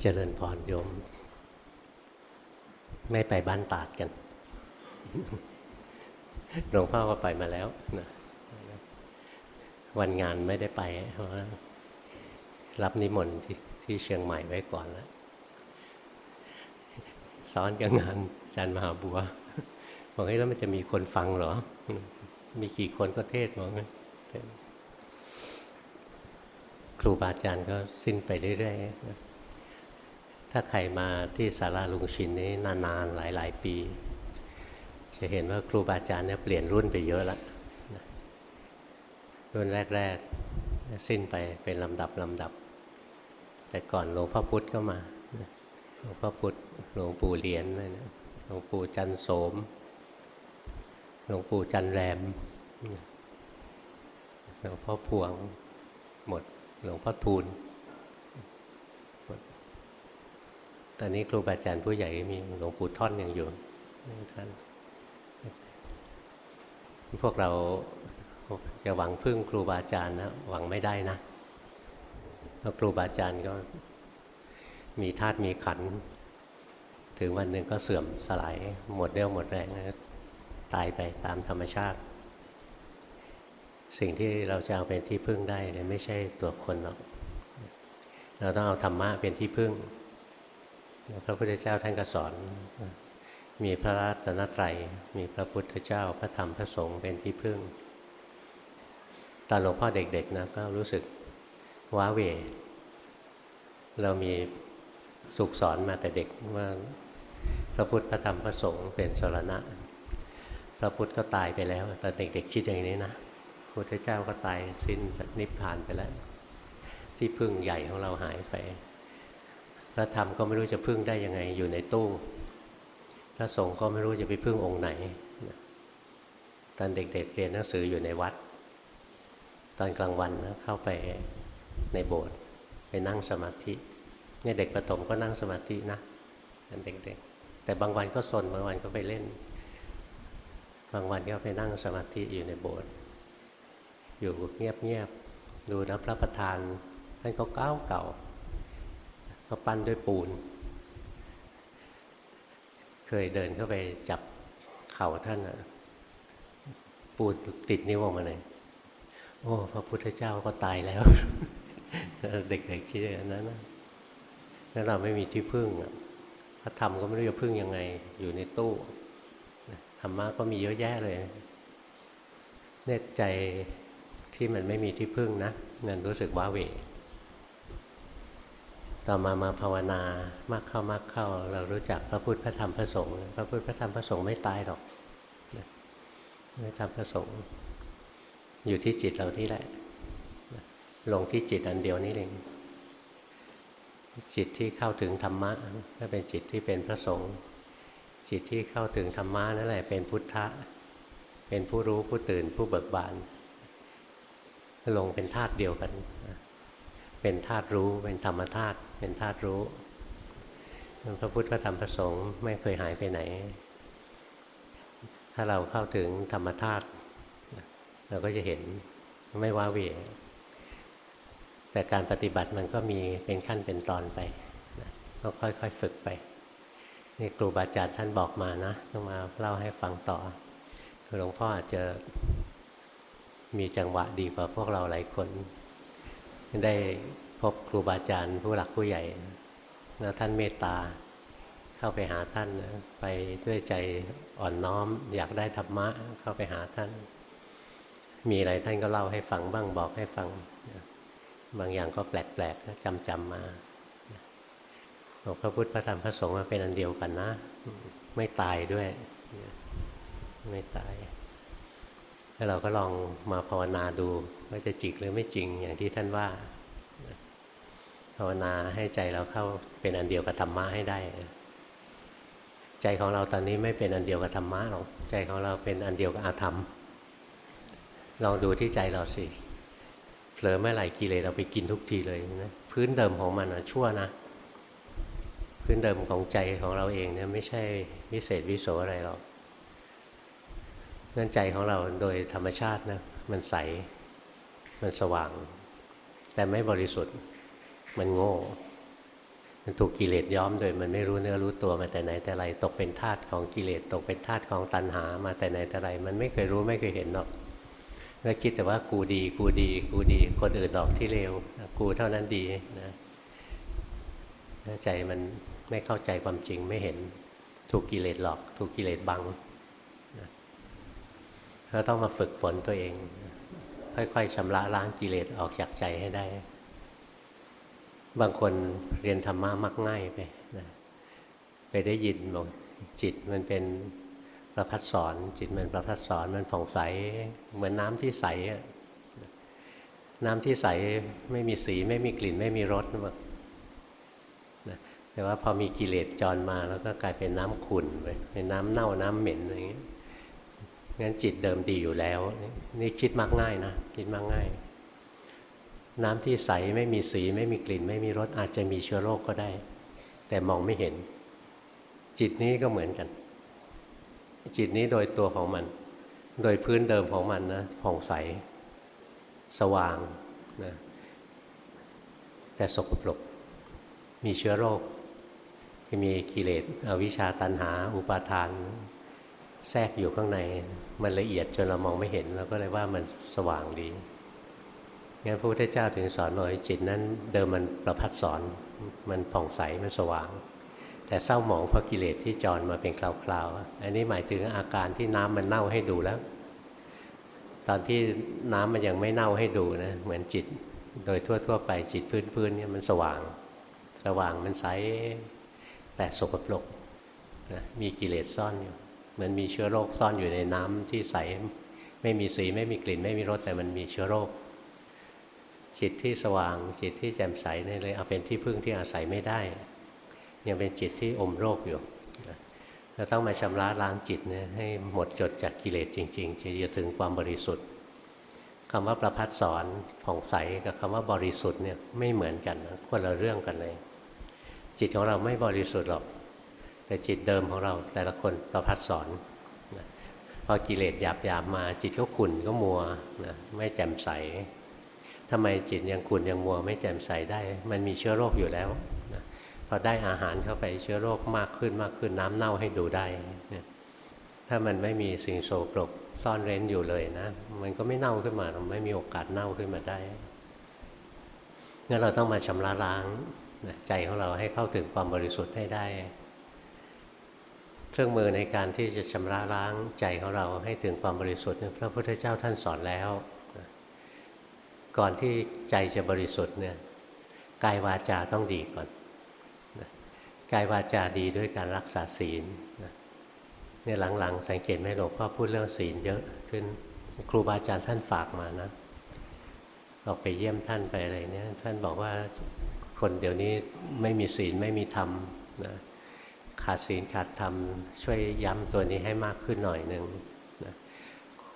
เจริญพรโยม ไม่ไปบ้านตาดกันหลวงพ่อก็ไปมาแล้วนะวันงานไม่ได้ไปเพราะรับนิมนต์ที่ที่เชียงใหม่ไว้ก่อนแล้วซ้อนกับงานอาจารย์มหาบัวบอกให้แล้วมันจะมีคนฟังเหรอ มีกี่คนก็เทศบอกงั้นครูบาอาจารย์ก็สิ้นไปเรื่อยๆ ถ้าใครมาที่ศาลาลุงชินนี้นานๆหลาย ๆ ปี จะเห็นว่าครูบาอาจารย์เนี่ยเปลี่ยนรุ่นไปเยอะแล้วรุ่นแรก ๆ สิ้นไปเป็นลำดับลำดับ แต่ก่อนหลวงพ่อพุธก็มาหลวงพ่อพุธหลวงปู่เหรียญหลวงปู่จันโสม หลวงปู่จันแรมหลวงพ่อพวงหมดหลวงพ่อทูล ต อนนี้ครูบาอาจารย์ผู้ใหญ่มีหลวงปู่ท่อนยังอยู่ท่านพวกเราจะหวังพึ่งครูบาอาจารย์นะหวังไม่ได้นะเพราะครูบาอาจารย์ก็มีธาตุมีขัน ถึงวันหนึ่งก็เสื่อมสลายหมดเรี่ยวหมดแรงตายไปตามธรรมชาติ สิ่งที่เราจะเอาเป็นที่พึ่งได้เนี่ยไม่ใช่ตัวคนหรอกเราต้องเอาธรรมะเป็นที่พึ่ง พระพุทธเจ้าท่านก็สอน มีพระรัตนตรัย มีพระพุทธเจ้าพระธรรมพระสงฆ์เป็นที่พึ่ง ตอนหลวงพ่อเด็กๆนะก็รู้สึกว้าเว เรามีสุขสอนมาแต่เด็กว่าพระพุทธพระธรรมพระสงฆ์เป็นสรณะ พระพุทธก็ตายไปแล้วตอนเด็กๆคิดอย่างนี้นะพุทธเจ้าก็ตายสิ้นนิพพานไปแล้ว ที่พึ่งใหญ่ของเราหายไป พระธรรมก็ไม่รู้จะพึ่งได้ยังไงอยู่ในตู้ พระสงฆ์ก็ไม่รู้จะไปพึ่งองค์ไหน ตอนเด็กๆเเรียนหนังสืออยู่ในวัด ตอนกลางวันนะเข้าไปในโบสถ์ไปนั่งสมาธิเนี่ยเด็กประถมก็นั่งสมาธินะตอนเด็กๆ แต่บางวันก็สนบางวันก็ไปเล่น บางวันก็ไปนั่งสมาธิอยู่ในโบสถ์อยู่เงียบๆดูนะพระประธานท่านก็เก่าเก่า ก็ปั้นด้วยปูน เคยเดินเข้าไปจับเข่าท่านอะปูนติดนิ้วออกมาเลย โอ้พระพุทธเจ้าก็ตายแล้ว เด็กๆคิดอย่างนั้นนะแล้วเราไม่มีที่พึ่งพระธรรมก็ไม่รู้จะพึ่งยังไง อยู่ในตู้ธรรมะก็มีเยอะแยะเลยเนตใจที่มันไม่มีที่พึ่งนะมันรู้สึกว้าเหว ต่อมามาภาวนามากเข้ามากเข้า เรารู้จักพระพุทธพระธรรมพระสงฆ์พระพุทธพระธรรมพระสงฆ์ไม่ตายหรอกไม่ทำพระสงฆ์อยู่ที่จิตเราที่แหละ ลงที่จิตอันเดียวนี้เองจิตที่เข้าถึงธรรมะก็เป็นจิตที่เป็นพระสงฆ์จิตที่เข้าถึงธรรมะนั่นแหละเป็นพุทธะเป็นผู้รู้ผู้ตื่นผู้เบิกบานลงเป็นธาตุเดียวกัน เป็นธาตุรู้ เป็นธรรมธาตุเป็นธาตุรู้พระพุทธพระธรรมพระสงฆ์ไม่เคยหายไปไหน ถ้าเราเข้าถึงธรรมธาตุเราก็จะเห็นไม่ว้าเหวแต่การปฏิบัติมันก็มีเป็นขั้นเป็นตอนไปก็ค่อยๆฝึกไปนี่ครูบาอาจารย์ท่านบอกมานะต้องมาเล่าให้ฟังต่อหลวงพ่ออาจจะมีจังหวะดีกว่าพวกเราหลายคน ได้พบครูบาอาจารย์ผู้หลักผู้ใหญ่แล้วท่านเมตตา เข้าไปหาท่านไปด้วยใจอ่อนน้อม อยากได้ธรรมะเข้าไปหาท่าน มีอะไรท่านก็เล่าให้ฟังบ้างบอกให้ฟัง บางอย่างก็แปลกๆจำจำมาบอกพระพุทธพระธรรมพระสงฆ์มาเป็นอันเดียวกันนะ ไม่ตายด้วย ไม่ตาย แล้วเราก็ลองมาภาวนาดู ว่าจะจริงหรือไม่จริงอย่างที่ท่านว่าภาวนาให้ใจเราเข้าเป็นอันเดียวกับธรรมะให้ได้ ใจของเราตอนนี้ไม่เป็นอันเดียวกับธรรมะหรอกใจของเราเป็นอันเดียวกับอาธรรมลองดูที่ใจเราสิเผลอเมื่อไหร่กิเลสเราไปกินทุกทีเลยนะพื้นเดิมของมันนะชั่วนะ พื้นเดิมของใจของเราเองเนี่ยไม่ใช่วิเศษวิโสอะไรหรอกนั่นใจของเราโดยธรรมชาตินะมันใส มันสว่าง แต่ไม่บริสุทธิ์มันโง่ มันถูกกิเลสย้อมโดยมันไม่รู้เนื้อรู้ตัวมาแต่ไหนแต่ไรตกเป็นทาสของกิเลสตกเป็นทาสของตัณหามาแต่ไหนแต่ไรมันไม่เคยรู้ไม่เคยเห็นหรอกก็คิดแต่ว่ากูดีกูดีกูดี คนอื่นหรอกที่เลวกูเท่านั้นดีนะใจมันไม่เข้าใจความจริงไม่เห็นถูกกิเลสหลอก ถูกกิเลสบังเราต้องมาฝึกฝนตัวเอง ค่อยๆชำระล้างกิเลสออกจากใจให้ได้ บางคนเรียนธรรมะมักง่ายไปนะไปได้ยินบอกจิตมันเป็นประพัดสอนจิตมันประพัดสอนมันผ่องใส เหมือนน้ำที่ใสน้ำที่ใสไม่มีสีไม่มีกลิ่นไม่มีรสนะแต่ว่าพอมีกิเลสจรมาแล้วก็กลายเป็นน้ำขุ่นไปเป็นน้ำเน่าน้ำเหม็นอะไรอย่างเงี้ย งั้นจิตเดิมดีอยู่แล้ว นี่คิดมากง่ายนะคิดมากง่าย น้ำที่ใสไม่มีสีไม่มีกลิ่น ไม่มีรสอาจจะมีเชื้อโรคก็ได้ แต่มองไม่เห็น จิตนี้ก็เหมือนกัน จิตนี้โดยตัวของมัน โดยพื้นเดิมของมันนะผ่องใส สว่างนะแต่สกปรกมีเชื้อโรคมีกิเลสอวิชชาตันหา อุปาทาน แทรกอยู่ข้างใน มันละเอียดจนเรามองไม่เห็นเราก็เลยว่ามันสว่างดีงั้นพระพุทธเจ้าถึงสอนว่าจิตนั้นเดิมมันประพัดสอนมันผ่องใสมันสว่าง แต่เศร้าหมองเพราะกิเลสที่จรมาเป็นคราวๆอันนี้หมายถึงอาการที่น้ำมันเน่าให้ดูแล้ว ตอนที่น้ำมันยังไม่เน่าให้ดูนะเหมือนจิต โดยทั่วๆ ไปจิตพื้นๆเนี่ยมันสว่าง สว่างมันใสแต่สกปรกนะมีกิเลสซ่อนอยู่ มันมีเชื้อโรคซ่อนอยู่ในน้ำที่ใสไม่มีสีไม่มีกลิ่น ไม่มีรสแต่มันมีเชื้อโรค จิตที่สว่างจิตที่แจ่มใสนี่เลยเอาเป็นที่พึ่งที่อาศัยไม่ได้ ยังเป็นจิตที่อมโรคอยู่เราต้องมาชำระล้างจิตเนี่ยให้หมดจดจากกิเลสจริงๆจะถึงความบริสุทธิ์คำว่าประพัดสอนผ่องใสกับคำว่าบริสุทธิ์เนี่ยไม่เหมือนกันนะคนละเรื่องกันเลย จิตของเราไม่บริสุทธิ์หรอก แต่จิตเดิมของเราแต่ละคนประพัดสอนนะพอกิเลสหยาบหยาบมาจิตก็ขุ่นก็มัวนะไม่แจ่มใสทำไมจิตยังขุ่นยังมัวไม่แจ่มใสได้ มันมีเชื้อโรคอยู่แล้วนะพอได้อาหารเข้าไปเชื้อโรคมากขึ้นมากขึ้นน้ำเน่าให้ดูได้นะถ้ามันไม่มีสิ่งโสโครกซ่อนเร้นอยู่เลยนะ มันก็ไม่เน่าขึ้นมาไม่มีโอกาสเน่าขึ้นมาได้งั้นเราต้องมาชำระล้างใจของเราให้เข้าถึงความบริสุทธิ์ให้ได้ เครื่องมือในการที่จะชำระล้างใจของเราให้ถึงความบริสุทธิ์พระพุทธเจ้าท่านสอนแล้ว ก่อนที่ใจจะบริสุทธิ์เนี่ยกายวาจาต้องดีก่อนกายวาจาดีด้วยการรักษาศีลเนี่ยหลังๆ สังเกตไหมหลวงพ่อพูดเรื่องศีลเยอะขึ้นครูบาอาจารย์ท่านฝากมานะออกไปเยี่ยมท่านไปอะไรเนี่ยท่านบอกว่าคนเดี๋ยวนี้ไม่มีศีลไม่มีธรรมนะ ขาดศีลขาดธรรม ช่วยย้ำตัวนี้ให้มากขึ้นหน่อยหนึ่งนะ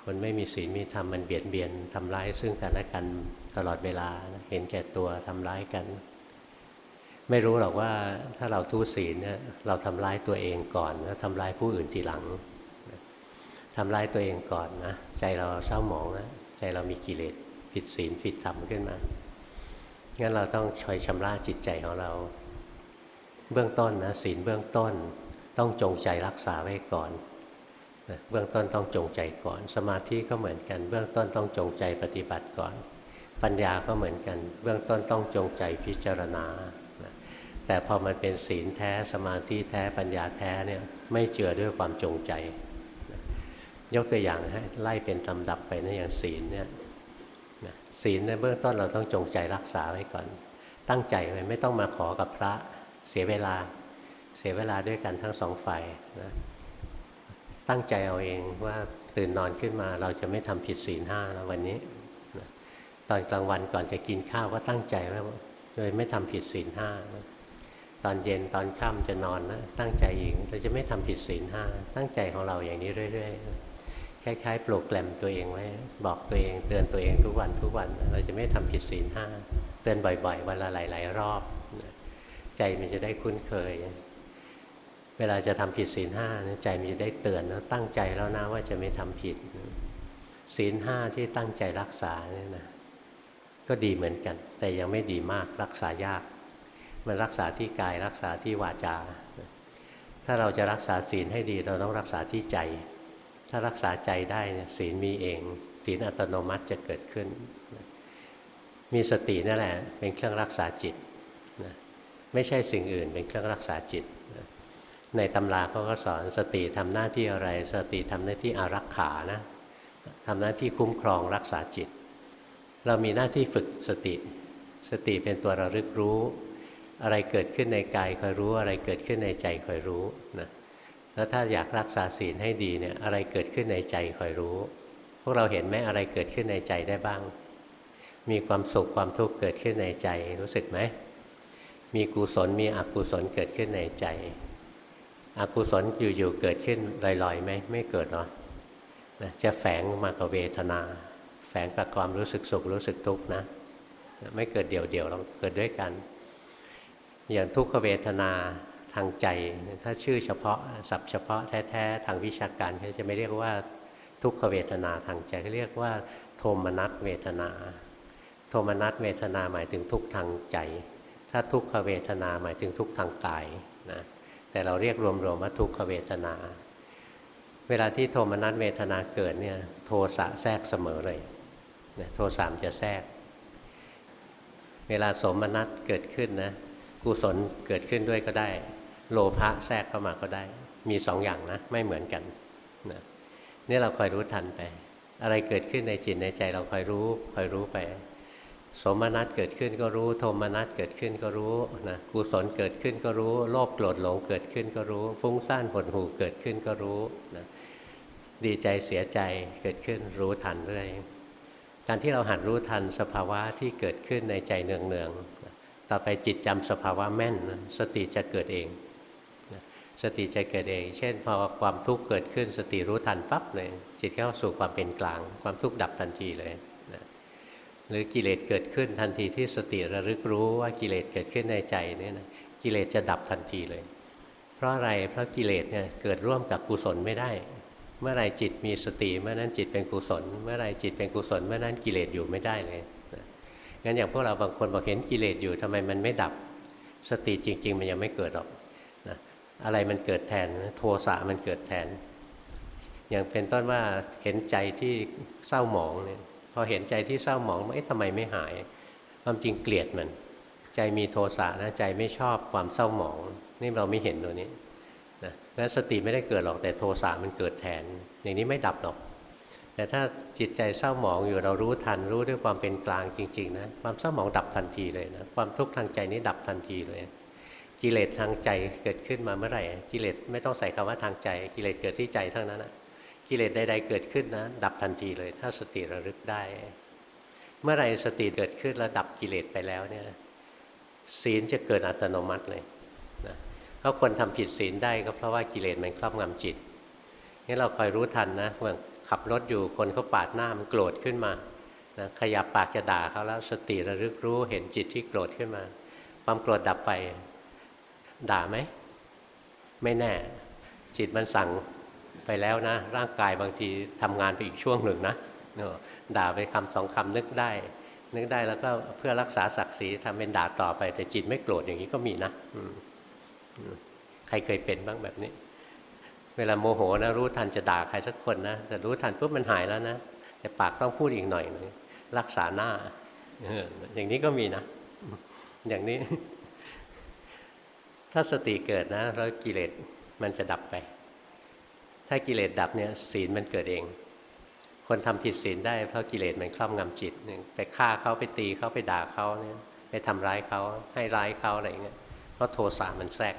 คนไม่มีศีลมีธรรมมันเบียดเบียนทำร้ายซึ่งกันและกันตลอดเวลาเห็นแก่ตัวทำร้ายกัน ไม่รู้หรอกว่าถ้าเราทุศีลเนี่ยเราทำร้ายตัวเองก่อนแล้วทำร้ายผู้อื่นทีหลังทำร้ายตัวเองก่อนนะใจเราเศร้าหมองนะใจเรามีกิเลสผิดศีลผิดธรรมขึ้นมางั้นเราต้องช่วยชำระจิตใจของเรา เบื้องต้นนะศีลเบื้องต้นต้องจงใจรักษาไว้ก่อนนะเบื้องต้นต้องจงใจก่อน สมาธิก็เหมือนกัน เบื้องต้นต้องจงใจปฏิบัติก่อน ปัญญาก็เหมือนกัน เบื้องต้นต้องจงใจพิจารณานะแต่พอมันเป็นศีลแท้สมาธิแท้ปัญญาแท้เนี่ยไม่เจือด้วยความจงใจนะยกตัวอย่างให้ไล่เป็นลำดับไปนะอย่างศีลเนี่ยศีลในเบื้องต้นเราต้องจงใจรักษาไว้ก่อน ตั้งใจไว้ไม่ต้องมาขอกับพระ เสียเวลา เสียเวลาด้วยกันทั้งสองฝ่ายนะตั้งใจเอาเองว่าตื่นนอนขึ้นมาเราจะไม่ทำผิดศีลห้าแล้ววันนี้นะตอนกลางวันก่อนจะกินข้าวก็ตั้งใจว่าโดยไม่ทำผิดศีลห้าตอนเย็นตอนค่ำจะนอนนะตั้งใจเองเราจะไม่ทำผิดศีลห้าตั้งใจของเราอย่างนี้เรื่อย ๆ คล้ายๆปลุกแกลมตัวเองไว้ บอกตัวเอง เตือนตัวเองทุกวันทุกวัน เราจะไม่ทำผิดศีลห้าเตือนบ่อย ๆ วันละหลาย ๆ รอบ ใจมันจะได้คุ้นเคย เวลาจะทำผิดศีลห้าใจมันจะได้เตือนแล้วตั้งใจแล้วนะว่าจะไม่ทำผิดศีลห้าที่ตั้งใจรักษาเนี่ยนะก็ดีเหมือนกัน แต่ยังไม่ดีมากรักษายาก มันรักษาที่กายรักษาที่วาจา ถ้าเราจะรักษาศีลให้ดีเราต้องรักษาที่ใจ ถ้ารักษาใจได้ศีลมีเอง ศีลอัตโนมัติจะเกิดขึ้น มีสตินั่นแหละ เป็นเครื่องรักษาจิต ไม่ใช่สิ่งอื่น เป็นเครื่องรักษาจิต ในตำราเขาก็สอนสติทำหน้าที่อะไร สติทำหน้าที่อารักขานะทำหน้าที่คุ้มครองรักษาจิต เรามีหน้าที่ฝึกสติ สติเป็นตัวระลึกรู้ อะไรเกิดขึ้นในกายคอยรู้ อะไรเกิดขึ้นในใจคอยรู้นะแล้วถ้าอยากรักษาศีลให้ดีเนี่ยอะไรเกิดขึ้นในใจคอยรู้ พวกเราเห็นไหมอะไรเกิดขึ้นในใจได้บ้าง มีความสุขความทุกข์เกิดขึ้นในใจรู้สึกไหม มีกุศลมีอกุศลเกิดขึ้นในใจ อกุศลอยู่ๆเกิดขึ้นลอยๆไหมไม่เกิดหรอกนะจะแฝงมากับเวทนา แฝงกับความรู้สึกสุขรู้สึกทุกข์นะ ไม่เกิดเดี่ยวๆเราเกิดด้วยกัน อย่างทุกขเวทนาทางใจ ถ้าชื่อเฉพาะศัพท์เฉพาะแท้ๆทางวิชาการเขาจะไม่เรียกว่าทุกขเวทนาทางใจเขาเรียกว่า โทมนัสเวทนา โทมนัสเวทนาหมายถึงทุกทางใจ ถ้าทุกขเวทนาหมายถึงทุกทางกายนะแต่เราเรียกรวมๆว่าทุกขเวทนา เวลาที่โทมนัสเวทนาเกิดเนี่ยโทสะแทรกเสมอเลยโทสามจะแทรก เวลาสมนัตเกิดขึ้นนะกุศลเกิดขึ้นด้วยก็ได้ โลภะแทรกเข้ามาก็ได้ มีสองอย่างนะไม่เหมือนกันนะนี่เราคอยรู้ทันไป อะไรเกิดขึ้นในจิตในใจเราคอยรู้คอยรู้ไป สมนัตเกิดขึ้นก็รู้ โทมนัตเกิดขึ้นก็รู้นะกุศลเกิดขึ้นก็รู้ โลภโกรธหลงเกิดขึ้นก็รู้ ฟุ้งซ่านหดหู่เกิดขึ้นก็รู้นะดีใจเสียใจเกิดขึ้นรู้ทันเรื่อยการที่เราหัดรู้ทันสภาวะที่เกิดขึ้นในใจเนืองๆ ต่อไปจิตจำสภาวะแม่นสติจะเกิดเอง สติจะเกิดเอง เช่นพอความทุกข์เกิดขึ้น สติรู้ทันปั๊บเลยจิตเข้าสู่ความเป็นกลาง ความทุกข์ดับทันทีเลย หรือกิเลสเกิดขึ้นทันทีที่สติระลึกรู้ว่ากิเลสเกิดขึ้นในใจเนี่ยนะกิเลสจะดับทันทีเลย เพราะอะไรเพราะกิเลสเนี่ยเกิดร่วมกับกุศลไม่ได้ เมื่อไรจิตมีสติเมื่อนั้นจิตเป็นกุศล เมื่อไรจิตเป็นกุศลเมื่อนั้นกิเลสอยู่ไม่ได้เลยงั้นอย่างพวกเราบางคนบอกเห็นกิเลสอยู่ทำไมมันไม่ดับ สติจริง ๆ มันยังไม่เกิดหรอกนะอะไรมันเกิดแทนโทสะมันเกิดแทน อย่างเป็นต้นว่าเห็นใจที่เศร้าหมองเนี่ย อเห็นใจที่เศร้าหมองเอ๊ะทำไมไม่หาย ความจริงเกลียดมัน ใจมีโทสะนะใจไม่ชอบความเศร้าหมอง นี่เราไม่เห็นตัวนี้นะแล้วสติไม่ได้เกิดหรอกแต่โทสะมันเกิดแทน อย่างนี้ไม่ดับหรอก แต่ถ้าจิตใจเศร้าหมองอยู่เรารู้ทันรู้ด้วยความเป็นกลางจริงๆนะความเศร้าหมองดับทันทีเลยนะความทุกข์ทางใจนี้ดับทันทีเลยกิเลสทางใจเกิดขึ้นมาเมื่อไหร่กิเลสไม่ต้องใส่คำว่าทางใจ กิเลสเกิดที่ใจทั้งนั้นนะ กิเลสใดๆเกิดขึ้นนะ ดับทันทีเลย ถ้าสติระลึกได้ เมื่อไรสติเกิดขึ้นแล้วดับกิเลสไปแล้วเนี่ยศีลจะเกิดอัตโนมัติเลยนะเพราะคนทำผิดศีลได้ก็เพราะว่ากิเลสมันครอบงำจิตนี่เราคอยรู้ทันนะเมื่อขับรถอยู่คนเขาปาดหน้ามันโกรธขึ้นมานะขยับปากจะด่าเขาแล้วสติระลึกรู้เห็นจิตที่โกรธขึ้นมา ความโกรธดับไป ด่าไหม ไม่แน่ จิตมันสั่ง ไปแล้วนะ ร่างกายบางทีทำงานไปอีกช่วงหนึ่งนะด่าไปคำสองคำนึกได้ นึกได้แล้วก็เพื่อรักษาศักดิ์ศรีทำเป็นด่าต่อไป แต่จิตไม่โกรธอย่างนี้ก็มีนะใครเคยเป็นบ้างแบบนี้ เวลาโมโหนะรู้ทันจะด่าใครสักคนนะแต่รู้ทันปุ๊บมันหายแล้วนะแต่ปากต้องพูดอีกหน่อยนึงรักษาหน้าอย่างนี้ก็มีนะ อย่างนี้ ถ้าสติเกิดนะ แล้วกิเลสมันจะดับไป ถ้ากิเลสดับเนี่ยศีลมันเกิดเอง คนทำผิดศีลได้เพราะกิเลสมันครอบงำจิตไปฆ่าเขาไปตีเขาไปด่าเขาเนี่ยไปทำร้ายเขาให้ร้ายเขาอะไรเงี้ยเพราะโทสะมันแทรก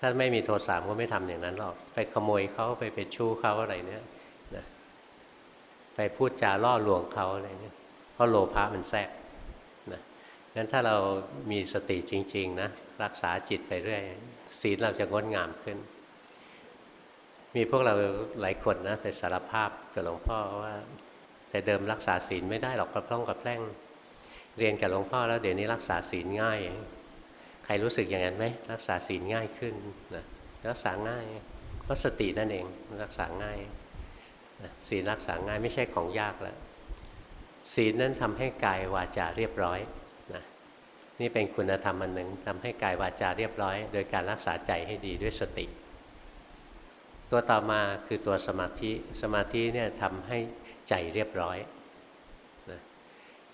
ถ้าไม่มีโทสะก็ไม่ทำอย่างนั้นหรอกไปขโมยเขาไปเป็นชู้เขาอะไรเนี่ยนะไปพูดจาล่อลวงเขาอะไรเนี่ยเพราะโลภะมันแทรกนะงั้นถ้าเรามีสติจริง ๆนะรักษาจิตไปเรื่อยศีลเราจะงดงามขึ้น มีพวกเราหลายคนนะไปสารภาพกับหลวงพ่อว่า แต่เดิมรักษาศีลไม่ได้หรอกกระพร่องกระแพร่ง เรียนกับหลวงพ่อแล้วเดี๋ยวนี้รักษาศีลง่าย ใครรู้สึกอย่างนั้นไหมรักษาศีลง่ายขึ้นนะรักษาง่ายเพราะสตินั่นเองรักษาง่ายศีลรักษาง่ายไม่ใช่ของยากแล้วศีลนั้นทำให้กายวาจาเรียบร้อยนะนี่เป็นคุณธรรมอันหนึ่งทำให้กายวาจาเรียบร้อย โดยการรักษาใจให้ดีด้วยสติ ตัวต่อมาคือตัวสมาธิ สมาธิเนี่ยทำให้ใจเรียบร้อย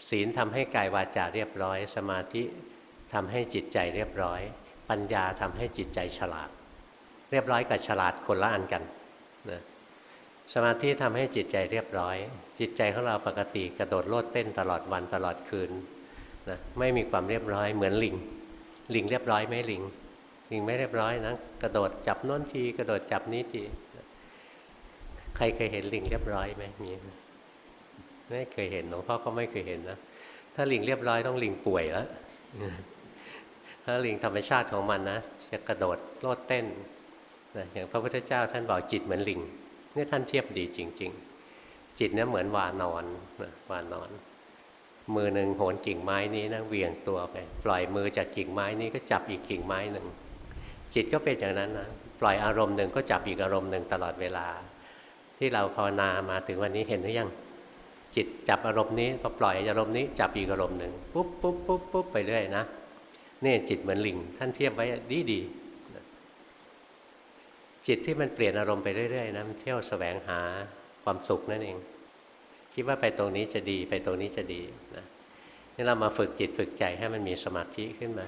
ศีลทำให้กายวาจาเรียบร้อย สมาธิทำให้จิตใจเรียบร้อย ปัญญาทำให้จิตใจฉลาด เรียบร้อยกับฉลาดคนละอันกันนะสมาธิทำให้จิตใจเรียบร้อย จิตใจของเราปกติกระโดดโลดเต้นตลอดวันตลอดคืนนะไม่มีความเรียบร้อยเหมือนลิง ลิงเรียบร้อยไหมลิง ลิงไม่เรียบร้อยนะกระโดดจับน้นทีกระโดดจับนี้ทีใครเคยเห็นลิงเรียบร้อยไหมมีไม่เคยเห็นหลวงพ่อก็ไม่เคยเห็นนะถ้าลิงเรียบร้อยต้องลิงป่วยแล้วถ้าลิงธรรมชาติของมันนะจะกระโดดโลดเต้นนะอย่างพระพุทธเจ้าท่านบอกจิตเหมือนลิงนี่ท่านเทียบดีจริง ๆ จิตเนี่ยเหมือนวานอนนะวานอน มือหนึ่งโหนกิ่งไม้นี้นะเวียงตัวไป ปล่อยมือจากกิ่งไม้นี้ก็จับอีกกิ่งไม้หนึ่ง จิตก็เป็นอย่างนั้นนะปล่อยอารมณ์หนึ่งก็จับอีกอารมณ์หนึ่งตลอดเวลา ที่เราภาวนามาถึงวันนี้เห็นหรือยังจิตจับอารมณ์นี้พอปล่อยอารมณ์นี้จับอีกอารมณ์หนึ่งปุ๊บปุ๊บปุ๊บปุ๊บไปเรื่อยนะนี่จิตเหมือนลิง ท่านเทียบไว้ดีดีจิตที่มันเปลี่ยนอารมณ์ไปเรื่อยๆนะมันเที่ยวสแสวงหาความสุขนั่นเอง คิดว่าไปตรงนี้จะดีไปตรงนี้จะดีนะนี่เรามาฝึกจิตฝึกใจให้มันมีสมาธิขึ้นมา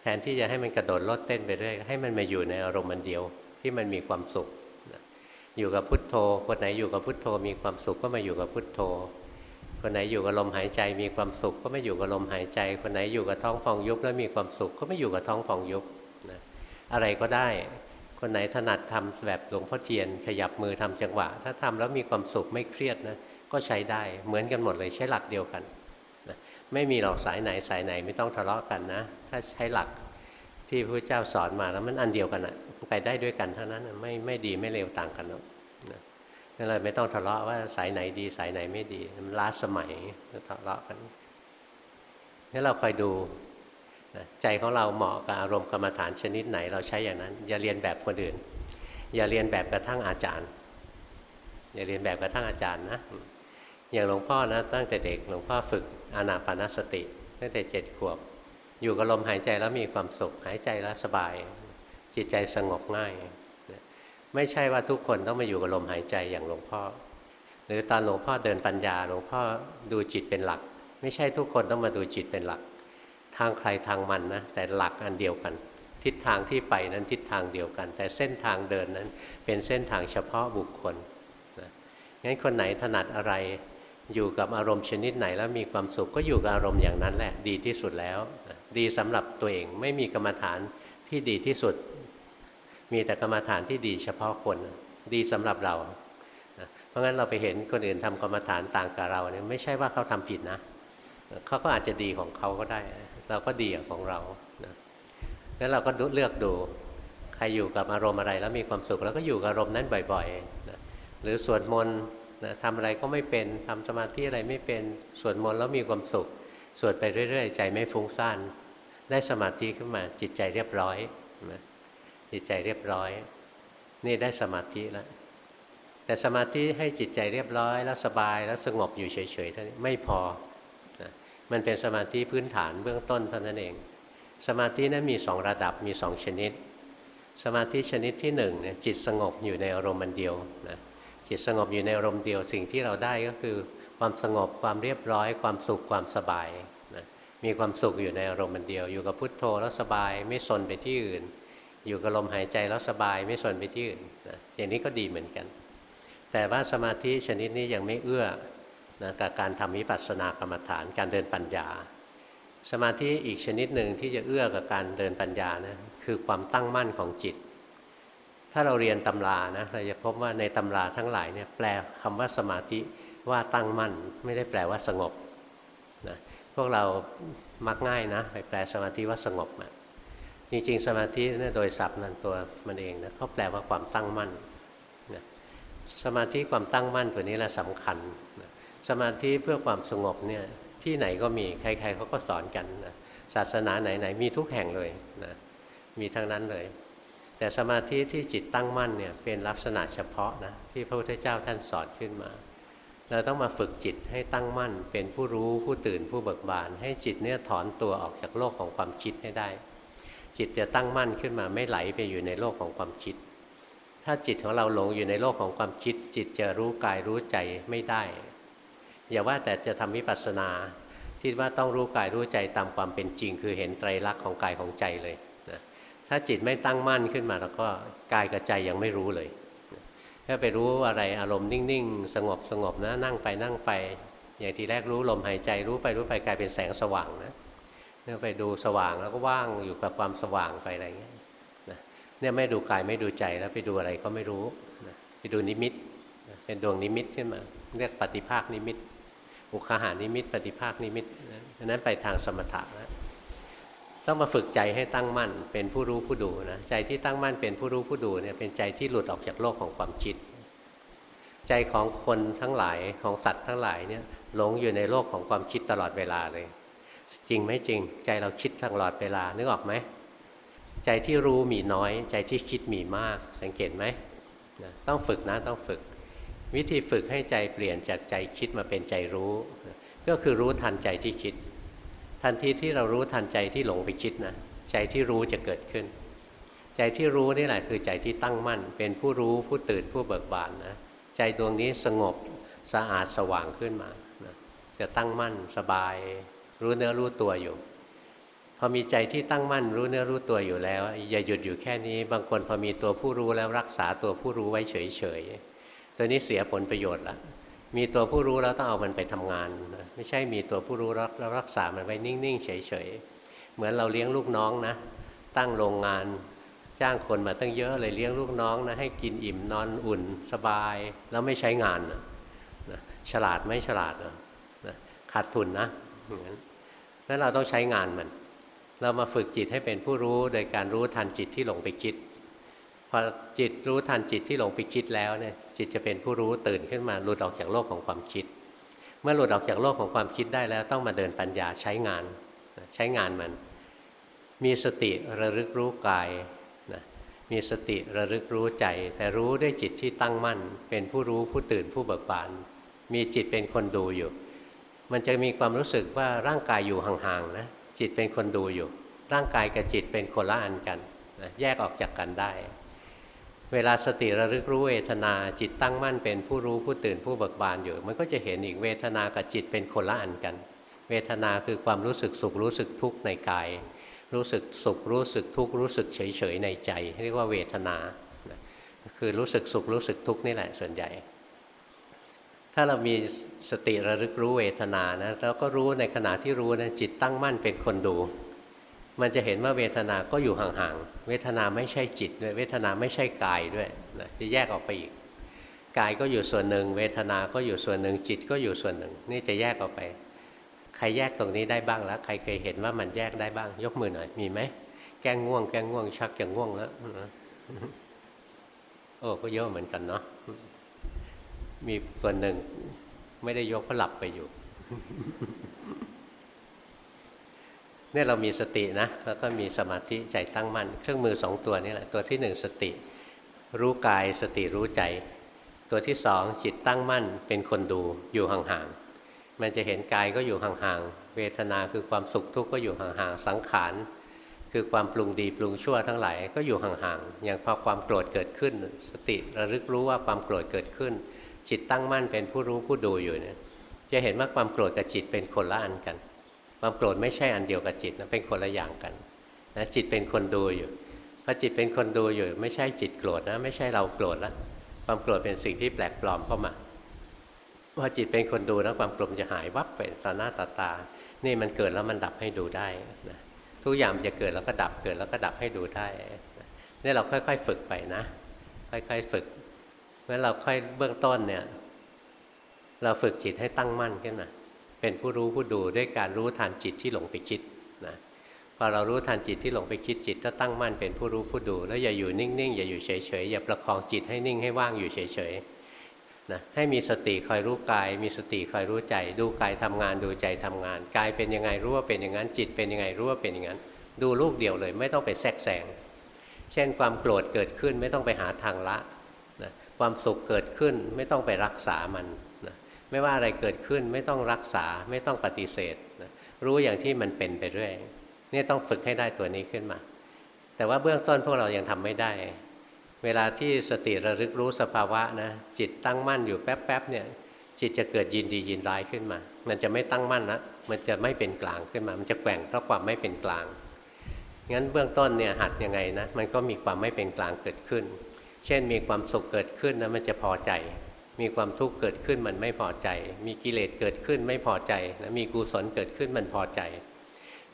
แทนที่จะให้มันกระโดดโลดเต้นไปเรื่อยให้มันมาอยู่ในอารมณ์มันเดียวที่มันมีความสุข อยู่กับพุทโธ คนไหนอยู่กับพุทโธ มีความสุขก็มาอยู่กับพุทโธ คนไหนอยู่กับลมหายใจมีความสุขก็ไม่อยู่กับลมหายใจ คนไหนอยู่กับท้องฟองยุบแล้วมีความสุขก็ไม่อยู่กับท้องฟองยุบนะอะไรก็ได้ คนไหนถนัดทำแบบหลวงพ่อเทียน ขยับมือทำจังหวะ ถ้าทำแล้วมีความสุขไม่เครียดนะก็ใช้ได้เหมือนกันหมดเลยใช้หลักเดียวกัน ไม่มีหรอกสายไหนสายไหนไม่ต้องทะเลาะกันนะ ถ้าใช้หลักที่พระเจ้าสอนมาแล้วมันอันเดียวกันอะไปได้ด้วยกันเท่านั้นไม่ไม่ดีไม่เลวต่างกันหรอกนั่นเลยไม่ต้องทะเลาะว่าสายไหนดีสายไหนไม่ดีมันล้าสมัยทะเลาะกันนี่เราคอยดูใจของเราเหมาะกับอารมณ์กรรมฐานชนิดไหน เราใช้อย่างนั้น อย่าเรียนแบบคนอื่น อย่าเรียนแบบกระทั่งอาจารย์ อย่าเรียนแบบกระทั่งอาจารย์นะ อย่างหลวงพ่อนะตั้งแต่เด็กหลวงพ่อฝึกอานาปานสติตั้งแต่เจ็ดขวบ อยู่กับลมหายใจแล้วมีความสุขหายใจแล้วสบาย จิตใจสงบง่าย ไม่ใช่ว่าทุกคนต้องมาอยู่กับลมหายใจอย่างหลวงพ่อ หรือตอนหลวงพ่อเดินปัญญาหลวงพ่อดูจิตเป็นหลัก ไม่ใช่ทุกคนต้องมาดูจิตเป็นหลัก ทางใครทางมันนะแต่หลักอันเดียวกัน ทิศทางที่ไปนั้นทิศทางเดียวกัน แต่เส้นทางเดินนั้นเป็นเส้นทางเฉพาะบุคคลนะงั้นคนไหนถนัดอะไร อยู่กับอารมณ์ชนิดไหนแล้วมีความสุขก็อยู่กับอารมณ์อย่างนั้นแหละดีที่สุดแล้ว ดีสำหรับตัวเองไม่มีกรรมฐานที่ดีที่สุด มีแต่กรรมฐานที่ดีเฉพาะคนดีสำหรับเรา เพราะงั้นเราไปเห็นคนอื่นทำกรรมฐานต่างกับเราเนี่ยไม่ใช่ว่าเขาทำผิดนะเขาก็อาจจะดีของเขาก็ได้ เราก็ดีของเราแล้วเราก็เลือกดูใครอยู่กับอารมณ์อะไรแล้วมีความสุขแล้วก็อยู่กับอารมณ์นั้นบ่อยๆหรือสวดมนต์ นะทำอะไรก็ไม่เป็นทำสมาธิอะไรไม่เป็นสวดมนต์แล้วมีความสุขสวดไปเรื่อย ๆ ใจไม่ฟุ้งซ่านได้สมาธิขึ้นมาจิตใจเรียบร้อยนะจิตใจเรียบร้อย นี่ได้สมาธิแล้วแต่สมาธิให้จิตใจเรียบร้อย แล้วสบายแล้วสงบอยู่เฉยๆเท่านี้ไม่พอนะมันเป็นสมาธิพื้นฐานเบื้องต้นเท่านั้นเอง สมาธินั้นมีสองระดับมีสองชนิด สมาธิชนิดที่หนึ่งเนี่ยจิตสงบอยู่ในอารมณ์มันเดียวนะ จิตสงบอยู่ในอารมณ์เดียวสิ่งที่เราได้ก็คือความสงบความเรียบร้อย ความสุขความสบายนะมีความสุขอยู่ในอารมณ์มันเดียว อยู่กับพุทโธแล้วสบายไม่สนไปที่อื่น อยู่กับลมหายใจแล้วสบายไม่สนไปที่อื่นนะอย่างนี้ก็ดีเหมือนกัน แต่ว่าสมาธิชนิดนี้ยังไม่เอื้อนะกับการทำวิปัสสนากรรมฐานการเดินปัญญา สมาธิอีกชนิดหนึ่งที่จะเอื้อกับการเดินปัญญานะคือความตั้งมั่นของจิต ถ้าเราเรียนตำรานะเราจะพบว่าในตำราทั้งหลายเนี่ยแปลคำว่าสมาธิว่าตั้งมั่น ไม่ได้แปลว่าสงบนะพวกเรามักง่ายนะไปแปลสมาธิว่าสงบนะจริงๆ สมาธิเนี่ยโดยศัพท์นั่นตัวมันเองนะเขาแปลว่าความตั้งมั่นนะสมาธิความตั้งมั่นตัวนี้แหละสำคัญนะสมาธิเพื่อความสงบเนี่ยที่ไหนก็มีใครๆเขาก็สอนกันนะศาสนาไหนๆมีทุกแห่งเลยนะมีทั้งนั้นเลย แต่สมาธิที่จิตตั้งมั่นเนี่ยเป็นลักษณะเฉพาะนะที่พระพุทธเจ้าท่านสอนขึ้นมา เราต้องมาฝึกจิตให้ตั้งมั่น เป็นผู้รู้ผู้ตื่นผู้เบิกบาน ให้จิตเนี่ยถอนตัวออกจากโลกของความคิดให้ได้ จิตจะตั้งมั่นขึ้นมาไม่ไหลไปอยู่ในโลกของความคิด ถ้าจิตของเราหลงอยู่ในโลกของความคิด จิตจะรู้กายรู้ใจไม่ได้ อย่าว่าแต่จะทำวิปัสสนาที่ว่าต้องรู้กายรู้ใจตามความเป็นจริง คือเห็นไตรลักษณ์ของกายของใจเลย ถ้าจิตไม่ตั้งมั่นขึ้นมาแล้วก็กายกับใจยังไม่รู้เลย ถ้าไปรู้อะไรอารมณ์นิ่งๆ สงบสงบนะนั่งไปนั่งไป อย่างทีแรกรู้ลมหายใจรู้ไปรู้ไปกลายเป็นแสงสว่างนะเนี่ยไปดูสว่างแล้วก็ว่างอยู่กับความสว่างไปอะไรเงี้ยนะเนี่ยไม่ดูกายไม่ดูใจแล้วไปดูอะไรก็ไม่รู้นะไปดูนิมิตเป็นดวงนิมิตขึ้นมา เรียกปฏิภาคนิมิต อุคาหานิมิต ปฏิภาคนิมิตนั้นไปทางสมถะนะ ต้องมาฝึกใจให้ตั้งมั่น เป็นผู้รู้ผู้ดูนะใจที่ตั้งมั่นเป็นผู้รู้ผู้ดูเนี่ยเป็นใจที่หลุดออกจากโลกของความคิด ใจของคนทั้งหลายของสัตว์ทั้งหลายเนี่ยหลงอยู่ในโลกของความคิดตลอดเวลาเลย จริงไหมจริง ใจเราคิดตลอดเวลานึกออกไหมใจที่รู้มีน้อย ใจที่คิดมีมาก สังเกตไหมนะต้องฝึกนะต้องฝึก วิธีฝึกให้ใจเปลี่ยนจากใจคิดมาเป็นใจรู้ ก็คือรู้ทันใจที่คิด ทันทีที่เรารู้ทันใจที่หลงไปคิดนะใจที่รู้จะเกิดขึ้น ใจที่รู้นี่แหละคือใจที่ตั้งมั่น เป็นผู้รู้ผู้ตื่นผู้เบิกบานนะใจดวงนี้สงบสะอาดสว่างขึ้นมานะจะตั้งมั่นสบาย รู้เนื้อรู้ตัวอยู่พอมีใจที่ตั้งมั่นรู้เนื้อรู้ตัวอยู่แล้ว อย่าหยุดอยู่แค่นี้ บางคนพอมีตัวผู้รู้แล้วรักษาตัวผู้รู้ไว้เฉยๆตัวนี้เสียผลประโยชน์ละ มีตัวผู้รู้แล้วต้องเอามันไปทำงานนะไม่ใช่มีตัวผู้รู้แล้วรักษามันไว้นิ่งๆ เฉยๆ เหมือนเราเลี้ยงลูกน้องนะ ตั้งโรงงาน จ้างคนมาตั้งเยอะเลยเลี้ยงลูกน้องนะให้กินอิ่มนอนอุ่นสบาย แล้วไม่ใช้งานนะฉลาดไม่ฉลาดนะขาดทุนนะงั้นนั้นเราต้องใช้งานมัน เรามาฝึกจิตให้เป็นผู้รู้โดยการรู้ทันจิตที่หลงไปคิดพอจิตรู้ทันจิตที่หลงไปคิดแล้วเนี่ย จิตจะเป็นผู้รู้ตื่นขึ้นมาหลุดออกจากโลกของความคิด เมื่อหลุดออกจากโลกของความคิดได้แล้วต้องมาเดินปัญญาใช้งานใช้งานมัน มีสติระลึกรู้กายนะมีสติระลึกรู้ใจ แต่รู้ด้วยจิตที่ตั้งมั่น เป็นผู้รู้ผู้ตื่นผู้เบิกบานมีจิตเป็นคนดูอยู่ มันจะมีความรู้สึกว่าร่างกายอยู่ห่างๆนะจิตเป็นคนดูอยู่ ร่างกายกับจิตเป็นคนละอันกันนะแยกออกจากกันได้ เวลาสติระลึกรู้เวทนาจิตตั้งมั่นเป็นผู้รู้ผู้ตื่นผู้เบิกบานอยู่ มันก็จะเห็นอีกเวทนากับจิตเป็นคนละอันกัน เวทนาคือความรู้สึกสุขรู้สึกทุกข์ในกาย รู้สึกสุขรู้สึกทุกข์รู้สึกเฉยเฉยในใจ เรียกว่าเวทนา คือรู้สึกสุขรู้สึกทุกข์นี่แหละส่วนใหญ่ ถ้าเรามีสติระลึกรู้เวทนานะเราก็รู้ในขณะที่รู้นะจิตตั้งมั่นเป็นคนดู มันจะเห็นว่าเวทนาก็อยู่ห่างๆ เวทนาไม่ใช่จิตด้วย เวทนาไม่ใช่กายด้วยนะจะแยกออกไปอีก กายก็อยู่ส่วนหนึ่ง เวทนา ก็อยู่ส่วนหนึ่ง จิตก็อยู่ส่วนหนึ่ง นี่จะแยกออกไป ใครแยกตรงนี้ได้บ้างแล้ว ใครเคยเห็นว่ามันแยกได้บ้าง ยกมือหน่อย มีไหม แก้งง่วง แก้ง่วง ชักจะง่วงแล้วโอ้ก็เยอะเหมือนกันเนาะ มีส่วนหนึ่ง ไม่ได้ยกเพราะหลับไปอยู่ เนี่ยเรามีสตินะแล้วก็มีสมาธิใจตั้งมั่น เครื่องมือสองตัวนี่แหละตัวที่หนึ่งสติ รู้กายสติรู้ใจ ตัวที่สองจิตตั้งมั่นเป็นคนดูอยู่ห่างๆมันจะเห็นกายก็อยู่ห่างๆเวทนาคือความสุขทุกข์ก็อยู่ห่างๆสังขารคือความปรุงดีปรุงชั่วทั้งหลายก็อยู่ห่างๆ อย่างพอความโกรธเกิดขึ้น สติระลึกรู้ว่าความโกรธเกิดขึ้น จิตตั้งมั่นเป็นผู้รู้ผู้ดูอยู่เนี่ยจะเห็นว่าความโกรธกับจิตเป็นคนละอันกัน ความโกรธไม่ใช่อันเดียวกับจิตนะเป็นคนละอย่างกันนะจิตเป็นคนดูอยู่พอจิตเป็นคนดูอยู่ ไม่ใช่จิตโกรธนะ ไม่ใช่เราโกรธแล้วความโกรธเป็นสิ่งที่แปลกปลอมเข้ามาพอจิตเป็นคนดูนะความโกรธจะหายวับไปต่อหน้าต่อตา นี่มันเกิดแล้วมันดับให้ดูได้นะทุกอย่างจะเกิดแล้วก็ดับเกิดแล้วก็ดับให้ดูได้นี่เราค่อยๆฝึกไปนะ ค่อยๆฝึกเมื่อเราค่อยเบื้องต้นเนี่ย เราฝึกจิตให้ตั้งมั่นขึ้นมา เป็นผู้รู้ผู้ดูด้วยการรู้ทันจิตที่หลงไปคิดนะพอเรารู้ทันจิตที่หลงไปคิดจิตก็ตั้งมั่นเป็นผู้รู้ผู้ดู แล้วอย่าอยู่นิ่งๆ อย่าอยู่เฉยๆอย่าประคองจิตให้นิ่งให้ว่างอยู่เฉยๆนะให้มีสติคอยรู้กาย มีสติคอยรู้ใจ ดูกายทำงานดูใจทำงานกายเป็นยังไงรู้ว่าเป็นอย่างนั้นจิตเป็นยังไงรู้ว่าเป็นอย่างนั้น ดูลูกเดียวเลย ไม่ต้องไปแทรกแซงเช่นความโกรธเกิดขึ้นไม่ต้องไปหาทางละนะความสุขเกิดขึ้นไม่ต้องไปรักษามัน ไม่ว่าอะไรเกิดขึ้นไม่ต้องรักษาไม่ต้องปฏิเสธนะรู้อย่างที่มันเป็นไปเรื่อยนี่ต้องฝึกให้ได้ตัวนี้ขึ้นมา แต่ว่าเบื้องต้นพวกเรายังทำไม่ได้ เวลาที่สติระลึกรู้สภาวะนะจิตตั้งมั่นอยู่แป๊บๆเนี่ยจิตจะเกิดยินดียินร้ายขึ้นมา มันจะไม่ตั้งมั่นนะมันจะไม่เป็นกลางขึ้นมา มันจะแกว่งเพราะความไม่เป็นกลาง งั้นเบื้องต้นเนี่ยหัดยังไงนะ มันก็มีความไม่เป็นกลางเกิดขึ้น เช่นมีความสุขเกิดขึ้นนะมันจะพอใจ มีความทุกข์เกิดขึ้นมันไม่พอใจ มีกิเลสเกิดขึ้นไม่พอใจนะมีกุศลเกิดขึ้นมันพอใจ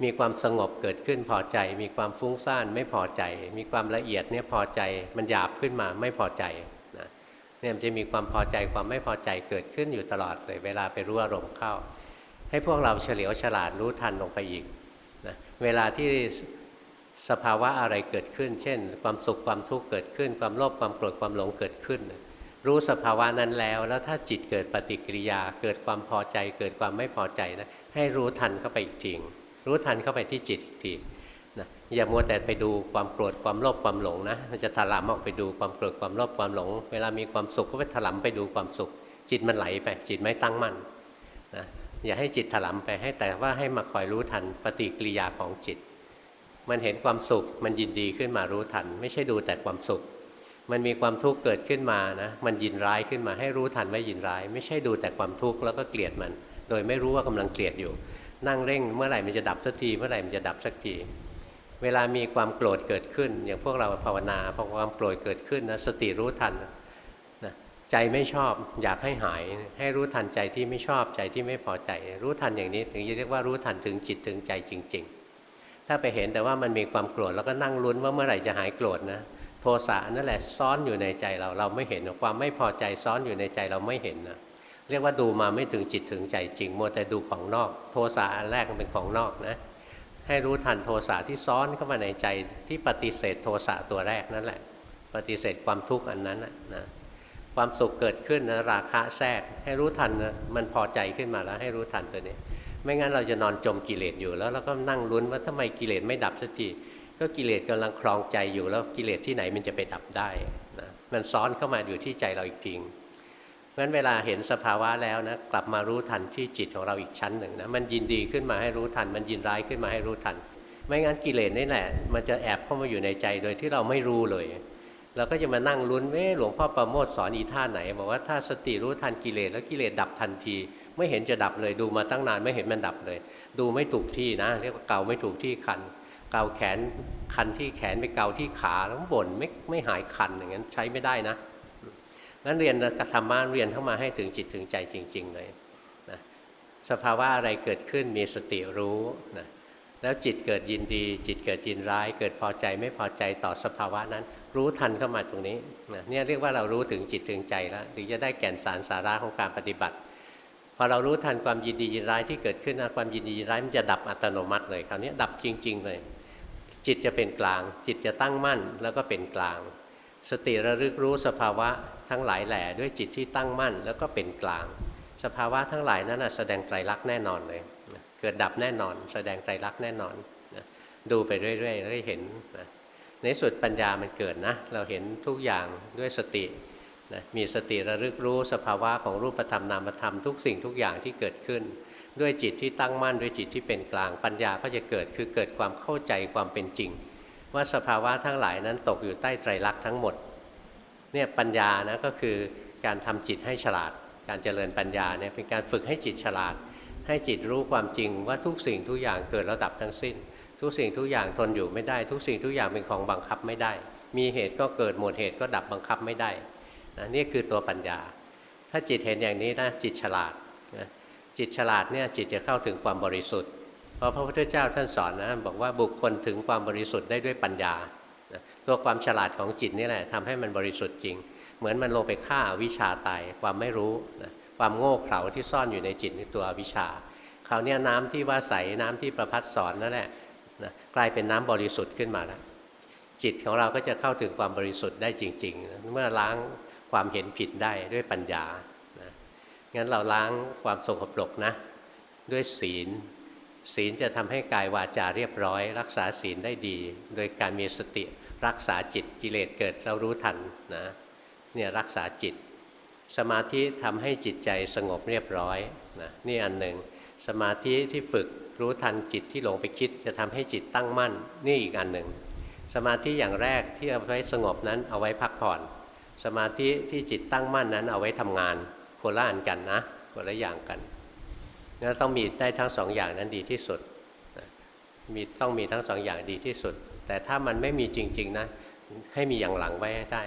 มีความสงบเกิดขึ้นพอใจ มีความฟุ้งซ่านไม่พอใจ มีความละเอียดเนี่ยพอใจ มันหยาบขึ้นมาไม่พอใจเนี่ยมันจะมีความพอใจความไม่พอใจเกิดขึ้นอยู่ตลอดเลยเวลาไปรู้อารมณ์เข้า ให้พวกเราเฉลียวฉลาดรู้ทันลงไปอีกนะเวลาที่สภาวะอะไรเกิดขึ้น เช่น ความสุขความทุกข์เกิดขึ้น ความโลภความโกรธความหลงเกิดขึ้น รู้สภาวะนั้นแล้ว แล้วถ้าจิตเกิดปฏิกิริยา เกิดความพอใจ เกิดความไม่พอใจนะให้รู้ทันเข้าไปอีกทีรู้ทันเข้าไปที่จิตอีกทีนะอย่ามัวแต่ไปดูความโกรธความโลภความหลงนะมันจะถลำออกไปดูความโกรธความโลภความหลง เวลามีความสุขก็ไปถลำไปดูความสุข จิตมันไหลไป จิตไม่ตั้งมั่นนะอย่าให้จิตถลำไปให้แต่ว่าให้มาคอยรู้ทันปฏิกิริยาของจิต มันเห็นความสุขมันยินดีขึ้นมารู้ทัน ไม่ใช่ดูแต่ความสุข มันมีความทุกข์เกิดขึ้นมานะมันยินร้ายขึ้นมาให้รู้ทันว่ายินร้าย ไม่ใช่ดูแต่ความทุกข์แล้วก็เกลียดมัน โดยไม่รู้ว่ากำลังเกลียดอยู่ นั่งเร่งเมื่อไหร่มันจะดับสักทีเมื่อไหร่มันจะดับสักทีเวลามีความโกรธเกิดขึ้น อย่างพวกเราภาวนาพอความโกรธเกิดขึ้นนะสติรู้ทันนะใจไม่ชอบอยากให้หาย ให้รู้ทันใจที่ไม่ชอบใจที่ไม่พอใจ รู้ทันอย่างนี้ถึงจะเรียกว่ารู้ทันถึงจิตถึงใจจริง ๆ ถ้าไปเห็นแต่ว่ามันมีความโกรธแล้วก็นั่งลุ้นว่าเมื่อไหร่จะหายโกรธนะ โทสะนั่นแหละซ้อนอยู่ในใจเราเราไม่เห็นความไม่พอใจซ้อนอยู่ในใจเราไม่เห็นนะเรียกว่าดูมาไม่ถึงจิตถึงใจจริงมัวแต่ดูของนอก โทสะอันแรกมันเป็นของนอกนะให้รู้ทันโทสะที่ซ้อนเข้ามาในใจที่ปฏิเสธโทสะตัวแรกนั่นแหละ ปฏิเสธความทุกข์อันนั้นนะความสุขเกิดขึ้นนะราคะแทรก ให้รู้ทันนะมันพอใจขึ้นมาแล้วให้รู้ทันตัวนี้ ไม่งั้นเราจะนอนจมกิเลสอยู่แล้วเราก็นั่งลุ้นว่าทำไมกิเลสไม่ดับสักที ก็กิเลสกำลังคลองใจอยู่แล้วกิเลสที่ไหนมันจะไปดับได้นะมันซ้อนเข้ามาอยู่ที่ใจเราอีกทีเพราะฉะนั้นเวลาเห็นสภาวะแล้วนะกลับมารู้ทันที่จิตของเราอีกชั้นหนึ่งนะมันยินดีขึ้นมาให้รู้ทัน มันยินร้ายขึ้นมาให้รู้ทัน ไม่งั้นกิเลสนี่แหละ มันจะแอบเข้ามาอยู่ในใจโดยที่เราไม่รู้เลยเราก็จะมานั่งลุ้นเอ๊หลวงพ่อประโมทสอนอีท่าไหน บอกว่าถ้าสติรู้ทันกิเลสแล้วกิเลสดับทันที ไม่เห็นจะดับเลยดูมาตั้งนานไม่เห็นมันดับเลย ดูไม่ถูกที่นะ เรียกว่าเก่าไม่ถูกที่คัน เกาแขนคันที่แขนไปเกาที่ขาแล้วบ่นไม่ไม่หายคันอย่างนั้นใช้ไม่ได้นะนั้นเรียนกธรรมะเรียนเข้ามาให้ถึงจิตถึงใจจริง ๆ เลยนะสภาวะอะไรเกิดขึ้นมีสติรู้นะแล้วจิตเกิดยินดี จิตเกิดยินร้าย เกิดพอใจไม่พอใจต่อสภาวะนั้น รู้ทันเข้ามาตรงนี้นะเนี่ยเรียกว่าเรารู้ถึงจิตถึงใจแล้วถึงจะได้แก่นสารสาระของการปฏิบัติพอเรารู้ทันความยินดียินร้ายที่เกิดขึ้นนะความยินดียินร้ายมันจะดับอัตโนมัติเลยคราวนี้ดับจริง ๆ เลย จิตจะเป็นกลาง จิตจะตั้งมั่นแล้วก็เป็นกลาง สติระลึกรู้สภาวะทั้งหลายแหล่ด้วยจิตที่ตั้งมั่นแล้วก็เป็นกลาง สภาวะทั้งหลายนั้นแสดงไตรลักษณ์แน่นอนเลยเกิดดับแน่นอน แสดงไตรลักษณ์แน่นอนดูไปเรื่อยๆแล้วเห็นในสุดปัญญามันเกิดนะ เราเห็นทุกอย่างด้วยสตินะมีสติระลึกรู้สภาวะของรูปธรรมนามธรรมทุกสิ่งทุกอย่างที่เกิดขึ้น ด้วยจิตที่ตั้งมั่นด้วยจิตที่เป็นกลาง ปัญญาก็จะเกิดคือเกิดความเข้าใจความเป็นจริง ว่าสภาวะทั้งหลายนั้นตกอยู่ใต้ไตรลักษณ์ทั้งหมดเนี่ยปัญญานะก็คือการทำจิตให้ฉลาด การเจริญปัญญาเนี่ยเป็นการฝึกให้จิตฉลาด ให้จิตรู้ความจริงว่าทุกสิ่งทุกอย่างเกิดแล้วดับทั้งสิ้น ทุกสิ่งทุกอย่างทนอยู่ไม่ได้ ทุกสิ่งทุกอย่างเป็นของบังคับไม่ได้ มีเหตุก็เกิดหมดเหตุก็ดับบังคับไม่ได้นะนี่คือตัวปัญญา ถ้าจิตเห็นอย่างนี้นะจิตฉลาด จิตฉลาดเนี่ยจิตจะเข้าถึงความบริสุทธิ์ เพราะพระพุทธเจ้าท่านสอนนะบอกว่าบุคคลถึงความบริสุทธิ์ได้ด้วยปัญญา ตัวความฉลาดของจิตนี่แหละทำให้มันบริสุทธิ์จริง เหมือนมันลงไปฆ่าวิชาตายความไม่รู้นะความโง่เขลาที่ซ่อนอยู่ในจิตในตัววิชาคราวนี้น้ำที่ว่าใสน้ำที่ประพัดสอนนั่นแหละนะกลายเป็นน้ำบริสุทธิ์ขึ้นมาแล้วจิตของเราก็จะเข้าถึงความบริสุทธิ์ได้จริงๆ เมื่อล้างความเห็นผิดได้ด้วยปัญญา งั้นเราล้างความสกปรกนะ ด้วยศีล ศีลจะทำให้กายวาจาเรียบร้อย รักษาศีลได้ดี โดยการมีสติรักษาจิตกิเลสเกิดเรารู้ทันนะเนี่ยรักษาจิต สมาธิทำให้จิตใจสงบเรียบร้อยนะนี่อันหนึ่ง สมาธิที่ฝึกรู้ทันจิตที่หลงไปคิด จะทำให้จิตตั้งมั่น นี่อีกอันหนึ่ง สมาธิอย่างแรกที่เอาไว้สงบนั้นเอาไว้พักผ่อน สมาธิที่จิตตั้งมั่นนั้นเอาไว้ทำงาน คนละอันกันนะคนละอย่างกันงั้นต้องมีได้ทั้งสองอย่างนั้นดีที่สุดมีต้องมีทั้งสองอย่างดีที่สุด แต่ถ้ามันไม่มีจริง ๆนะให้มีอย่างหลังไว้ให้ได้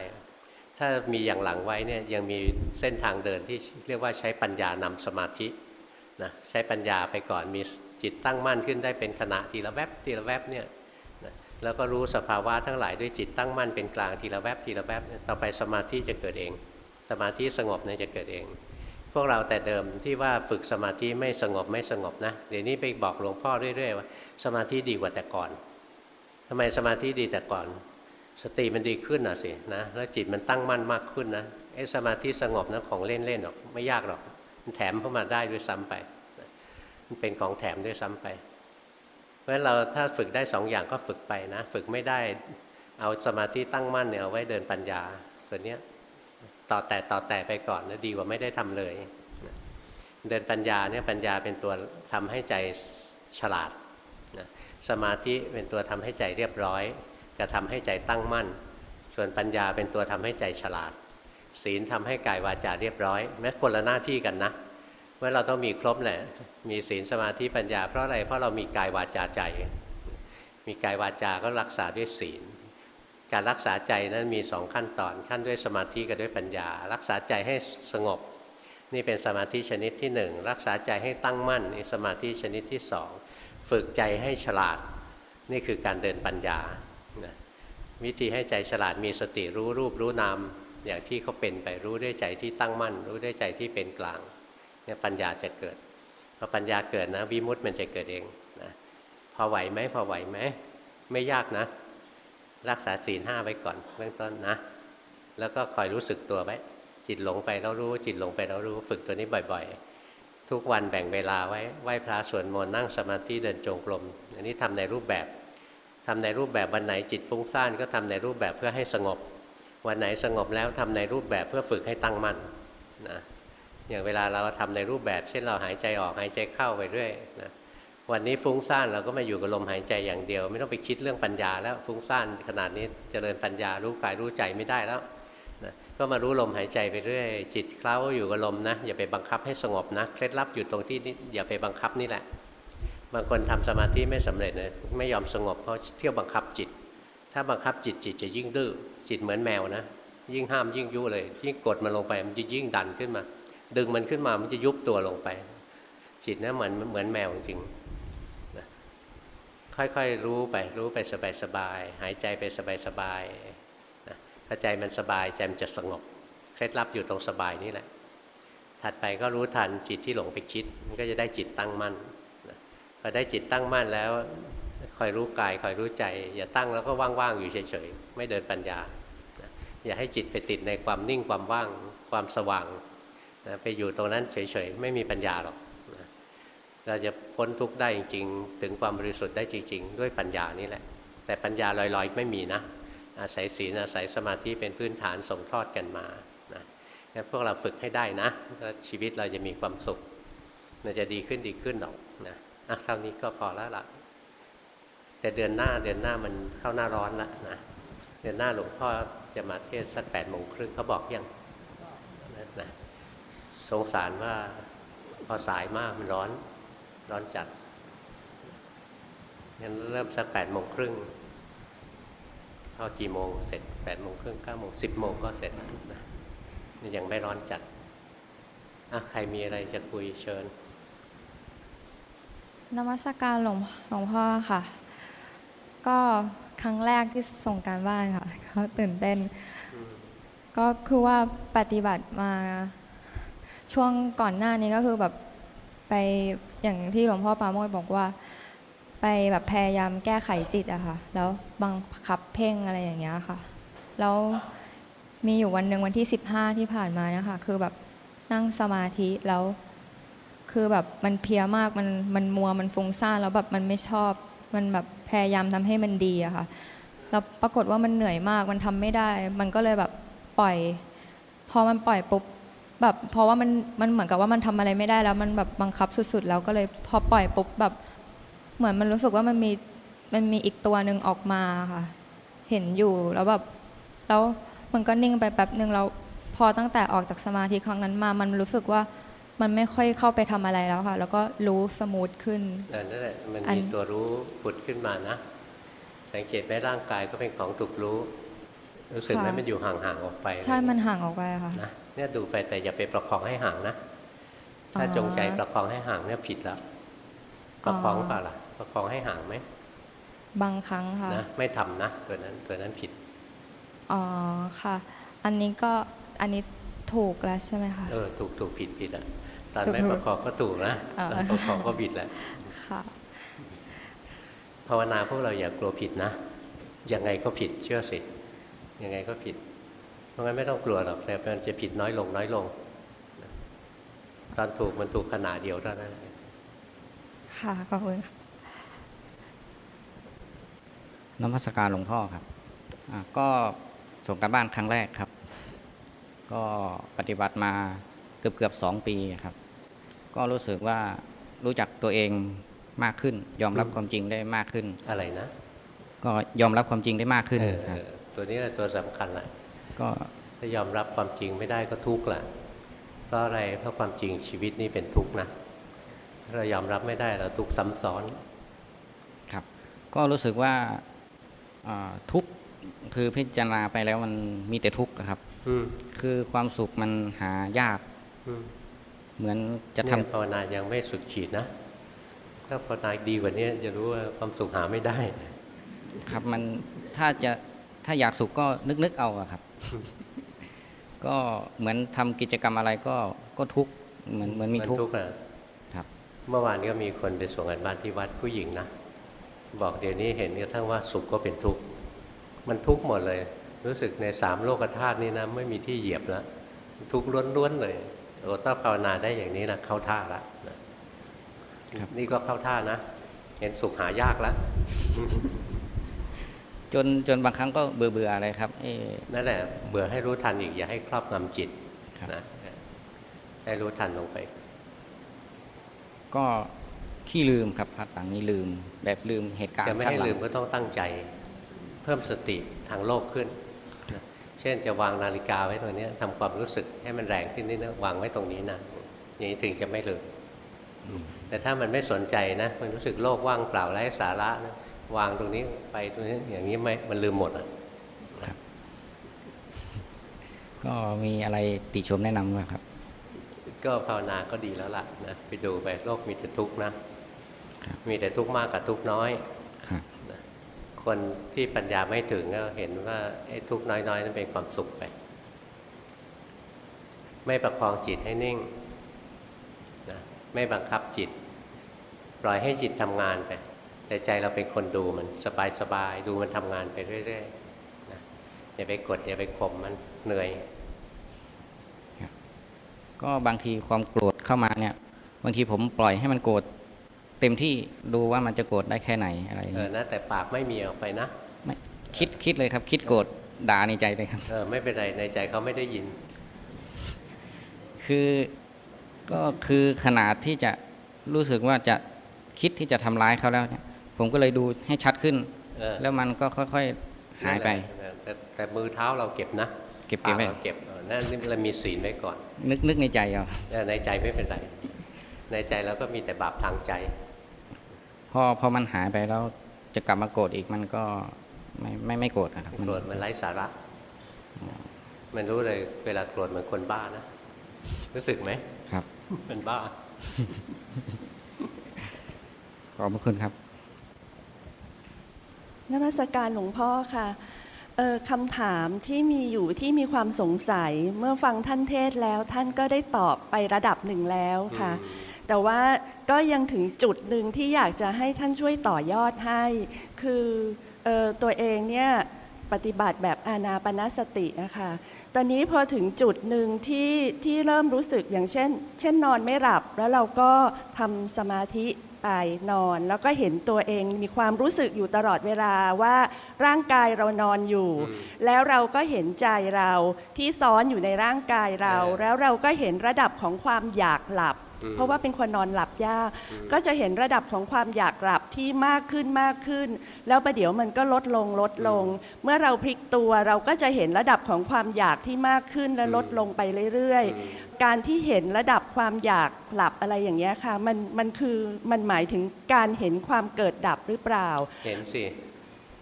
ถ้ามีอย่างหลังไว้เนี่ยยังมีเส้นทางเดินที่เรียกว่าใช้ปัญญานำสมาธินะใช้ปัญญาไปก่อนมีจิตตั้งมั่นขึ้นได้เป็นขณะทีละแวบทีละแวบเนี่ยนะแล้วก็รู้สภาวะทั้งหลายด้วยจิตตั้งมั่นเป็นกลางทีละแวบทีละแวบต่อไปสมาธิจะเกิดเอง สมาธิสงบเนี่ยจะเกิดเอง พวกเราแต่เดิมที่ว่าฝึกสมาธิไม่สงบไม่สงบนะ เดี๋ยวนี้ไปบอกหลวงพ่อเรื่อยๆว่าสมาธิดีกว่าแต่ก่อนทำไมสมาธิดีแต่ก่อน สติมันดีขึ้นนะสินะแล้วจิตมันตั้งมั่นมากขึ้นนะไอ้สมาธิสงบนะของเล่นๆหรอกไม่ยากหรอก มันแถมเข้ามาได้ด้วยซ้ำไป มันเป็นของแถมด้วยซ้ำไปเพราะฉะนั้นเราถ้าฝึกได้สองอย่างก็ฝึกไปนะ ฝึกไม่ได้เอาสมาธิตั้งมั่นเนี่ยเอาไว้เดินปัญญาตัวเนี้ย ต่อแต่ต่อแต่ไปก่อนนะดีกว่าไม่ได้ทำเลย เดินปัญญาเนี่ยปัญญาเป็นตัวทำให้ใจฉลาดนะสมาธิเป็นตัวทำให้ใจเรียบร้อยกระทำให้ใจตั้งมั่น ส่วนปัญญาเป็นตัวทำให้ใจฉลาด ศีลทำให้กายวาจาเรียบร้อย แม้คนละหน้าที่กันนะว่าเราต้องมีครบแหละมีศีลสมาธิปัญญาเพราะอะไรเพราะเรามีกายวาจาใจ มีกายวาจาก็รักษาด้วยศีล การรักษาใจนั้นมีสองขั้นตอน ขั้นด้วยสมาธิกับด้วยปัญญา รักษาใจให้สงบ นี่เป็นสมาธิชนิดที่หนึ่งรักษาใจให้ตั้งมั่นนี่สมาธิชนิดที่สองฝึกใจให้ฉลาด นี่คือการเดินปัญญาวิธีให้ใจฉลาดมีสติรู้รูปรู้นาม อย่างที่เขาเป็นไปรู้ด้วยใจที่ตั้งมั่น รู้ด้วยใจที่เป็นกลางเนี่ยปัญญาจะเกิดพอปัญญาเกิดนะวิมุตต์มันจะเกิดเองนะพอไหวไหมพอไหวไหมไม่ยากนะ รักษาศีลห้าไว้ก่อนเบื้องต้นนะ แล้วก็คอยรู้สึกตัวไว้ จิตหลงไปแล้วรู้ จิตหลงไปแล้วรู้ ฝึกตัวนี้บ่อย ๆ ทุกวันแบ่งเวลาไว้ไหว้พระสวดมนต์นั่งสมาธิเดินจงกรม อันนี้ทำในรูปแบบทำในรูปแบบวันไหนจิตฟุ้งซ่านก็ทำในรูปแบบเพื่อให้สงบ วันไหนสงบแล้วทำในรูปแบบเพื่อฝึกให้ตั้งมั่นนะอย่างเวลาเราทำในรูปแบบ เช่นเราหายใจออกหายใจเข้าไปเรื่อยนะ วันนี้ฟุ้งซ่านเราก็มาอยู่กับลมหายใจอย่างเดียว ไม่ต้องไปคิดเรื่องปัญญาแล้วฟุ้งซ่านขนาดนี้เจริญปัญญารู้กายรู้ใจไม่ได้แล้วนะก็มารู้ลมหายใจไปเรื่อยจิตเคล้าอยู่กับลมนะอย่าไปบังคับให้สงบนะเคล็ดลับอยู่ตรงที่อย่าไปบังคับนี่แหละ บางคนทำสมาธิไม่สำเร็จเลยไม่ยอมสงบเพราะเที่ยวบังคับจิต ถ้าบังคับจิตจิตจะยิ่งดื้อจิตเหมือนแมวนะ ยิ่งห้ามยิ่งยุเลยยิ่งกดมันลงไปมันจะยิ่งดันขึ้นมา ดึงมันขึ้นมามันจะยุบตัวลงไป จิตนะเหมือนเหมือนแมวจริง ค่อยๆรู้ไปรู้ไปสบายๆหายใจไปสบายๆนะถ้าใจมันสบายใจมันจะสงบเคล็ดลับอยู่ตรงสบายนี่แหละ ถัดไปก็รู้ทันจิตที่หลงไปคิด มันก็จะได้จิตตั้งมั่นนะพอได้จิตตั้งมั่นแล้วคอยรู้กายคอยรู้ใจ อย่าตั้งแล้วก็ว่างๆอยู่เฉยๆไม่เดินปัญญาอย่าให้จิตไปติดในความนิ่งความว่างความสว่างนะไปอยู่ตรงนั้นเฉยๆไม่มีปัญญาหรอก เราจะพ้นทุกข์ได้จริงๆถึงความบริสุทธิ์ได้จริง ๆ ด้วยปัญญานี่แหละ แต่ปัญญาลอยๆ ไม่มีนะ อาศัยศีลอาศัยสมาธิเป็นพื้นฐานส่งทอดกันมานะงั้นพวกเราฝึกให้ได้นะแล้วชีวิตเราจะมีความสุขมันจะดีขึ้นดีขึ้นหรอกนะอะเท่านี้ก็พอแล้วล่ะ แต่เดือนหน้าเดือนหน้ามันเข้าหน้าร้อนล้วนะเดือนหน้าหลวงพ่อจะมาเทศสักแปดโมงครึ่งเขาบอกยังนะสงสารว่าพอสายมากมันร้อน ร้อนจัดงั้นเริ่มสักแปดโมงครึ่งเข้ากี่โมงเสร็จแปดโมงครึ่งเก้าโมงสิบโมงก็เสร็จนะยังไม่ร้อนจัดอะใครมีอะไรจะคุยเชิญนมัสการหลวงหลวงพ่อค่ะ ก็ครั้งแรกที่ส่งการบ้านค่ะก็ตื่นเต้น ก็คือว่าปฏิบัติมาช่วงก่อนหน้านี้ก็คือแบบไป อย่างที่หลวงพ่อปาโมดบอกว่า ไปแบบพยายามแก้ไขจิตอะค่ะ แล้วบังคับเพ่งอะไรอย่างเงี้ยค่ะ แล้วมีอยู่วันหนึ่งวันที่ 15 ที่ผ่านมานะคะ คือแบบนั่งสมาธิแล้ว คือแบบมันเพียมากมันมันมัวมันฟุ้งซ่านแล้วแบบมันไม่ชอบ มันแบบพยายามทำให้มันดีอะค่ะแล้วปรากฏว่ามันเหนื่อยมากมันทำไม่ได้ มันก็เลยแบบปล่อย พอมันปล่อยปุ๊บ แบบเพราะว่ามันมันเหมือนกับว่ามันทำอะไรไม่ได้แล้วมันแบบบังคับสุดๆ แล้วก็เลยพอปล่อยปุ๊บแบบ เหมือนมันรู้สึกว่ามันมีมันมีอีกตัวหนึ่งออกมาค่ะ เห็นอยู่แล้วแบบแล้วมันก็นิ่งไปแป๊บหนึ่งแล้วพอตั้งแต่ออกจากสมาธิครั้งนั้นมา มันรู้สึกว่ามันไม่ค่อยเข้าไปทำอะไรแล้วค่ะ แล้วก็รู้สมูทขึ้นเออนั่นแหละมันอันมีตัวรู้ผุดขึ้นมานะ สังเกตไหมร่างกายก็เป็นของถูกรู้ รู้สึกไหมมันอยู่ห่างๆออกไป ใช่มันห่างออกไปค่ะนะ เนี่ยดูไปแต่อย่าไปประคองให้ห่างนะ ถ้าอ๋อจงใจประคองให้ห่างเนี่ยผิดแล้วประคองเปล่าล่ะ ประคองให้ห่างไหมบางครั้งค่ะนะไม่ทำนะตัวนั้นตัวนั้นผิดอ๋อค่ะ อันนี้ก็อันนี้ถูกแล้วใช่ไหมคะเออถูกถูกผิดผิดอะตอนถูกไม่ถูกประคองก็ถูกนะอ่าตอนประคองก็ผิดแหละค่ะภาวนาพวกเราอย่ากลัวผิดนะยังไงก็ผิดเชื่อสิยังไงก็ผิดเพ ราะงั้นไม่ต้องกลัวหรอกแต่มันจะผิดน้อยลงน้อยลงนะตอนถูกมันถูกขนาดเดียวเท่านั้นค่ะขอบคุณค่ะนมัสการหลวงพ่อครับอ่าก็ส่งการบ้านครั้งแรกครับ ก็ปฏิบัติมาเกือบเกือบสองปีครับ ก็รู้สึกว่ารู้จักตัวเองมากขึ้น ยอมรับอืมความจริงได้มากขึ้นอะไรนะ ก็ยอมรับความจริงได้มากขึ้นเออครับเออตัวนี้แหละตัวสำคัญแหละ ก็ถ้ายอมรับความจริงไม่ได้ก็ทุกข์แหละเพราะอะไรเพราะความจริงชีวิตนี้เป็นทุกข์นะถ้าเรายอมรับไม่ได้เราทุกข์ซ้ำซ้อนครับ ก็รู้สึกว่าอ่าทุกข์คือพิจารณาไปแล้วมันมีแต่ทุกข์อะครับอืมคือความสุขมันหายากอืมเหมือนจะทำเนี่ยภาวนายังไม่สุดขีดนะ ถ้าภาวนาดีกว่านี้จะรู้ว่าความสุขหาไม่ได้ ครับมันถ้าจะ ถ้าอยากสุขก็นึกนึกๆเอาอะครับ ก็เหมือนทำกิจกรรมอะไรก็ก็ทุกข์เหมือนเหมือนมีทุกข์ทุกข์นะครับ เมื่อวานก็มีคนไปส่งกันบ้านที่วัดผู้หญิงนะบอกเดี๋ยวนี้เห็นกระทั่งว่าสุขก็เป็นทุกข์มันทุกข์หมดเลย รู้สึกในสามโลกธาตุนี้นะไม่มีที่เหยียบแล้วทุกข์ล้วนๆเลยโอ้ถ้าภาวนาได้อย่างนี้นะเข้าท่าละนะครับนี่ก็เข้าท่านะ เห็นสุขหายากแล้ว จนจนบางครั้งก็เบื่อเบื่อๆอะไรครับเอ๊ะนั่นแหละเบื่อให้รู้ทันอีกอย่าให้ครอบงำจิตครับนะให้รู้ทันลงไป ก็ขี้ลืมครับพักหลังนี้ลืม แบบลืมเหตุการณ์จะไม่ข้างให้หลังลืมก็ต้องตั้งใจ เพิ่มสติทางโลกขึ้นนะเช่นจะวางนาฬิกาไว้ตรงเนี้ยทำความรู้สึกให้มันแรงขึ้นนิดนึงวางไว้ตรงนี้นะอย่างนี้ถึงจะไม่ลืมแต่ถ้ามันไม่สนใจนะ มันรู้สึกโลกว่างเปล่าไร้สาระนะ วางตรงนี้ไปตรงนี้อย่างนี้ไม่มันลืมหมดอะก็มีอะไรติชมแนะนำไหมครับ ก็ภาวนาก็ดีแล้วล่ะนะไปดูไปโลกมีแต่ทุกข์นะครับมีแต่ทุกข์มากกับทุกข์น้อยครับนะคนที่ปัญญาไม่ถึงก็เห็นว่าไอ้ทุกข์น้อยๆ นั้นเป็นความสุขไป ไม่ประคองจิตให้นิ่งนะไม่บังคับจิต ปล่อยให้จิตทำงานไป แต่ใจเราเป็นคนดูมันสบายๆดูมันทำงานไปเรื่อยๆนะอย่าไปกดอย่าไปข่มมันเหนื่อย ก็บางทีความโกรธเข้ามาเนี่ย บางทีผมปล่อยให้มันโกรธเต็มที่ดูว่ามันจะโกรธได้แค่ไหนอะไรอย่างเออเงี้ยนะแต่ปากไม่มีออกไปนะไม่คิดคิดเลยครับ คิดโกรธด่าในใจเลยครับเออไม่เป็นไรในใจเขาไม่ได้ยิน คือก็คือขนาดที่จะรู้สึกว่าจะคิดที่จะทำร้ายเขาแล้วเนี่ย ผมก็เลยดูให้ชัดขึ้นเออแล้วมันก็ค่อยๆหายไปนั่นแหละแต่แต่มือเท้าเราเก็บนะเก็บเก็บไว้ปาเราเก็บเออนั่นนี่เรามีศีลไว้ก่อน นึกนึกในใจเอาเออในใจไม่เป็นไร ในใจเราก็มีแต่บาปทางใจ พอพอมันหายไปแล้วจะกลับมาโกรธอีกมันก็ไม่ไม่ไม่โกรธนะครับมันโกรธมันไร้สาระ มันรู้เลยเวลาโกรธเหมือนคนบ้านะ รู้สึกไหมครับมันบ้า ขอบพระคุณครับ นมัสการหลวงพ่อค่ะเอ่อคำถามที่มีอยู่ที่มีความสงสัยเมื่อฟังท่านเทศแล้วท่านก็ได้ตอบไประดับหนึ่งแล้วค่ะ แต่ว่าก็ยังถึงจุดหนึ่งที่อยากจะให้ท่านช่วยต่อยอดให้ คือเออตัวเองเนี่ยปฏิบัติแบบอานาปนสตินะคะตอนนี้พอถึงจุดหนึ่งที่ที่เริ่มรู้สึกอย่างเช่น เช่นนอนไม่หลับ แล้วเราก็ทำสมาธิ ไปนอน แล้วก็เห็นตัวเองมีความรู้สึกอยู่ตลอดเวลาว่าร่างกายเรานอนอยู่ แล้วเราก็เห็นใจเราที่ซ้อนอยู่ในร่างกายเราเออแล้วเราก็เห็นระดับของความอยากหลับอืม เพราะว่าเป็นคนนอนหลับยาก ก็จะเห็นระดับของความอยากหลับที่มากขึ้นมากขึ้น แล้วประเดี๋ยวมันก็ลดลงลดลง เมื่อเราพลิกตัวเราก็จะเห็นระดับของความอยากที่มากขึ้นและลดลงไปเรื่อยๆ การที่เห็นระดับความอยากหลับอะไรอย่างเงี้ยค่ะมันมันคือมันหมายถึงการเห็นความเกิดดับหรือเปล่า เห็นสิ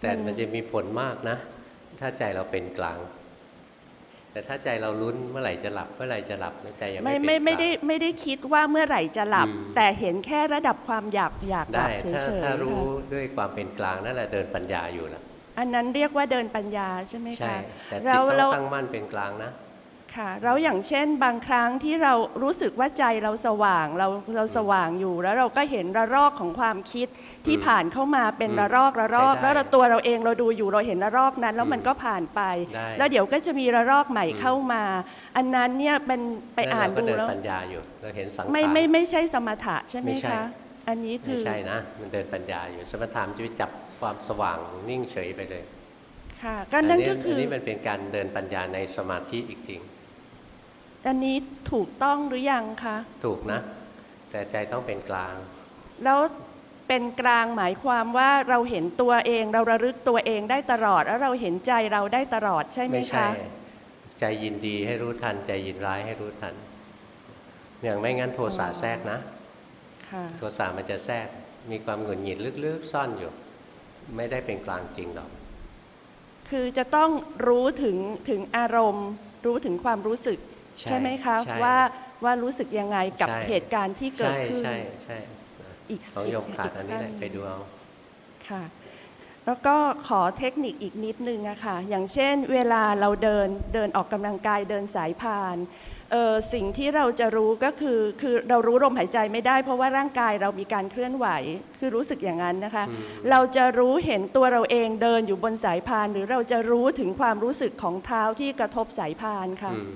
แต่มันจะมีผลมากนะ ถ้าใจเราเป็นกลาง แต่ถ้าใจเราลุ้นเมื่อไหร่จะหลับเมื่อไหร่จะหลับใจยังไม่ไม่เป็นไม่ไม่กลางได้ไม่ได้คิดว่าเมื่อไหร่จะหลับอืมแต่เห็นแค่ระดับความอยากอยากหได้ลับเฉถ้ายๆถ้ารู้ค่ะด้วยความเป็นกลางนั่นแหละเดินปัญญาอยู่นะอันนั้นเรียกว่าเดินปัญญาใช่ไหมใช่คะแต่จิตเราต้เราองตั้งมั่นเป็นกลางนะ ค่ะเราอย่างเช่นบางครั้งที่เรารู้สึกว่าใจเราสว่างเราเราสว่างอยู่ แล้วเราก็เห็นระลอกของความคิดที่อืมผ่านเข้ามาเป็นอืมระลอกระลอกใช้ได้แล้วเราตัวเราเองเราดูอยู่เราเห็นระลอกนั้น แล้วอืมมันก็ผ่านไปได้แล้วเดี๋ยวก็จะมีระลอกใหม่อืมเข้ามา อันนั้นเนี่ยเป็นไปอ่านเรก็ดูเดินแล้วปัญญาอยู่เราเห็นสังขารไม่ไม่ไม่ใช่สมถะใช่ไหมไม่ใช่คะอันนี้คืไม่อใช่นะมันเดินปัญญาอยู่สมถะมันจะไปจับความสว่างนิ่งเฉยไปเลย ค่ะก็นั่นก็คือนนี้มันเป็นการเดินปัญญาในสมาธิอีกจริง อันนี้ถูกต้องหรือยังคะ ถูกนะ แต่ใจต้องเป็นกลาง แล้วเป็นกลางหมายความว่าเราเห็นตัวเองเราระลึกตัวเองได้ตลอด แล้วเราเห็นใจเราได้ตลอดใช่ไหมไม่ใช่คะใจยินดีให้รู้ทัน ใจยินร้ายให้รู้ทัน อย่างไม่งั้นโทสะแทรกนะค่ะโทสะมันจะแทรก มีความหงุดหงิดลึกๆซ่อนอยู่ ไม่ได้เป็นกลางจริงหรอก คือจะต้องรู้ถึงถึงอารมณ์ รู้ถึงความรู้สึก ใช่ใช่ไหมคะใช่ว่าว่ารู้สึกยังไงกับใช่ เหตุการณ์ที่เกิดใช่ขึ้นใช่ใช่อีกสองโยมขาดอันนี้แหละขั้ไปดูเอา ค่ะ แล้วก็ขอเทคนิคอีกนิดนึงอะค่ะอย่างเช่นเวลาเราเดินเดินออกกำลังกายเดินสายพานเออสิ่งที่เราจะรู้ก็คือคือเรารู้ลมหายใจไม่ได้ เพราะว่าร่างกายเรามีการเคลื่อนไหว คือรู้สึกอย่างนั้นนะคะเราจะรู้เห็นตัวเราเองเดินอยู่บนสายพาน หรือเราจะรู้ถึงความรู้สึกของเท้าที่กระทบสายพานค่ะ อืม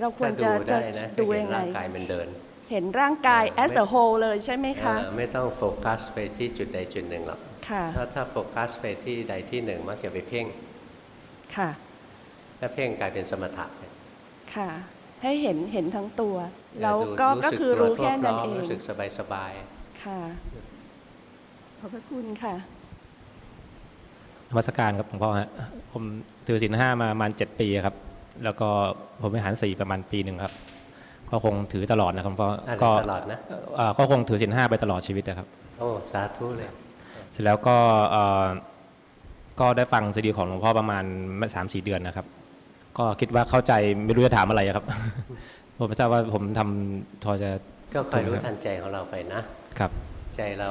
เราควรถ้าจะดูจะได้นะดูจะเห็นยังไงร่างกายมันเดิน เห็นร่างกายเออ as a whole เลยใช่ไหมคะเออไม่ต้องโฟกัสไปที่จุดใดจุดหนึ่งหรอกค่ะถ้าถ้าโฟกัสไปที่ใดที่หนึ่งมักจะไปเพ่งค่ะถ้าเพ่งกลายเป็นสมถะค่ะ ให้เห็นเห็นทั้งตัวเออแล้วดูก็ก็สึคือตัวรู้แค่นั้นทั่วพร้เอมงรู้สึกสบายสบายค่ะขอบพระคุณค่ะนมัสการครับหลวงพ่อฮะผมถือศีลห้ามาประมาณเจ็ดปีครับ แล้วก็ผมไปหารสี่ประมาณปีหนึ่งครับ ก็คงถือตลอดนะครับหลวงพ่อๆอะไรก็ตลอดนะเอ่อก็คงถือศีลห้าไปตลอดชีวิตนะครับ โอ้สาธุเลย เสร็จแล้วก็เอ่อก็ได้ฟังซีดีของหลวงพ่อประมาณสามสี่เดือนนะครับ ก็คิดว่าเข้าใจไม่รู้จะถามอะไรครับ ผมไม่ทราบว่าผมทำพอจะก็คอยรู้ถูกไหมครับทันใจของเราไปนะครับ ใจเรา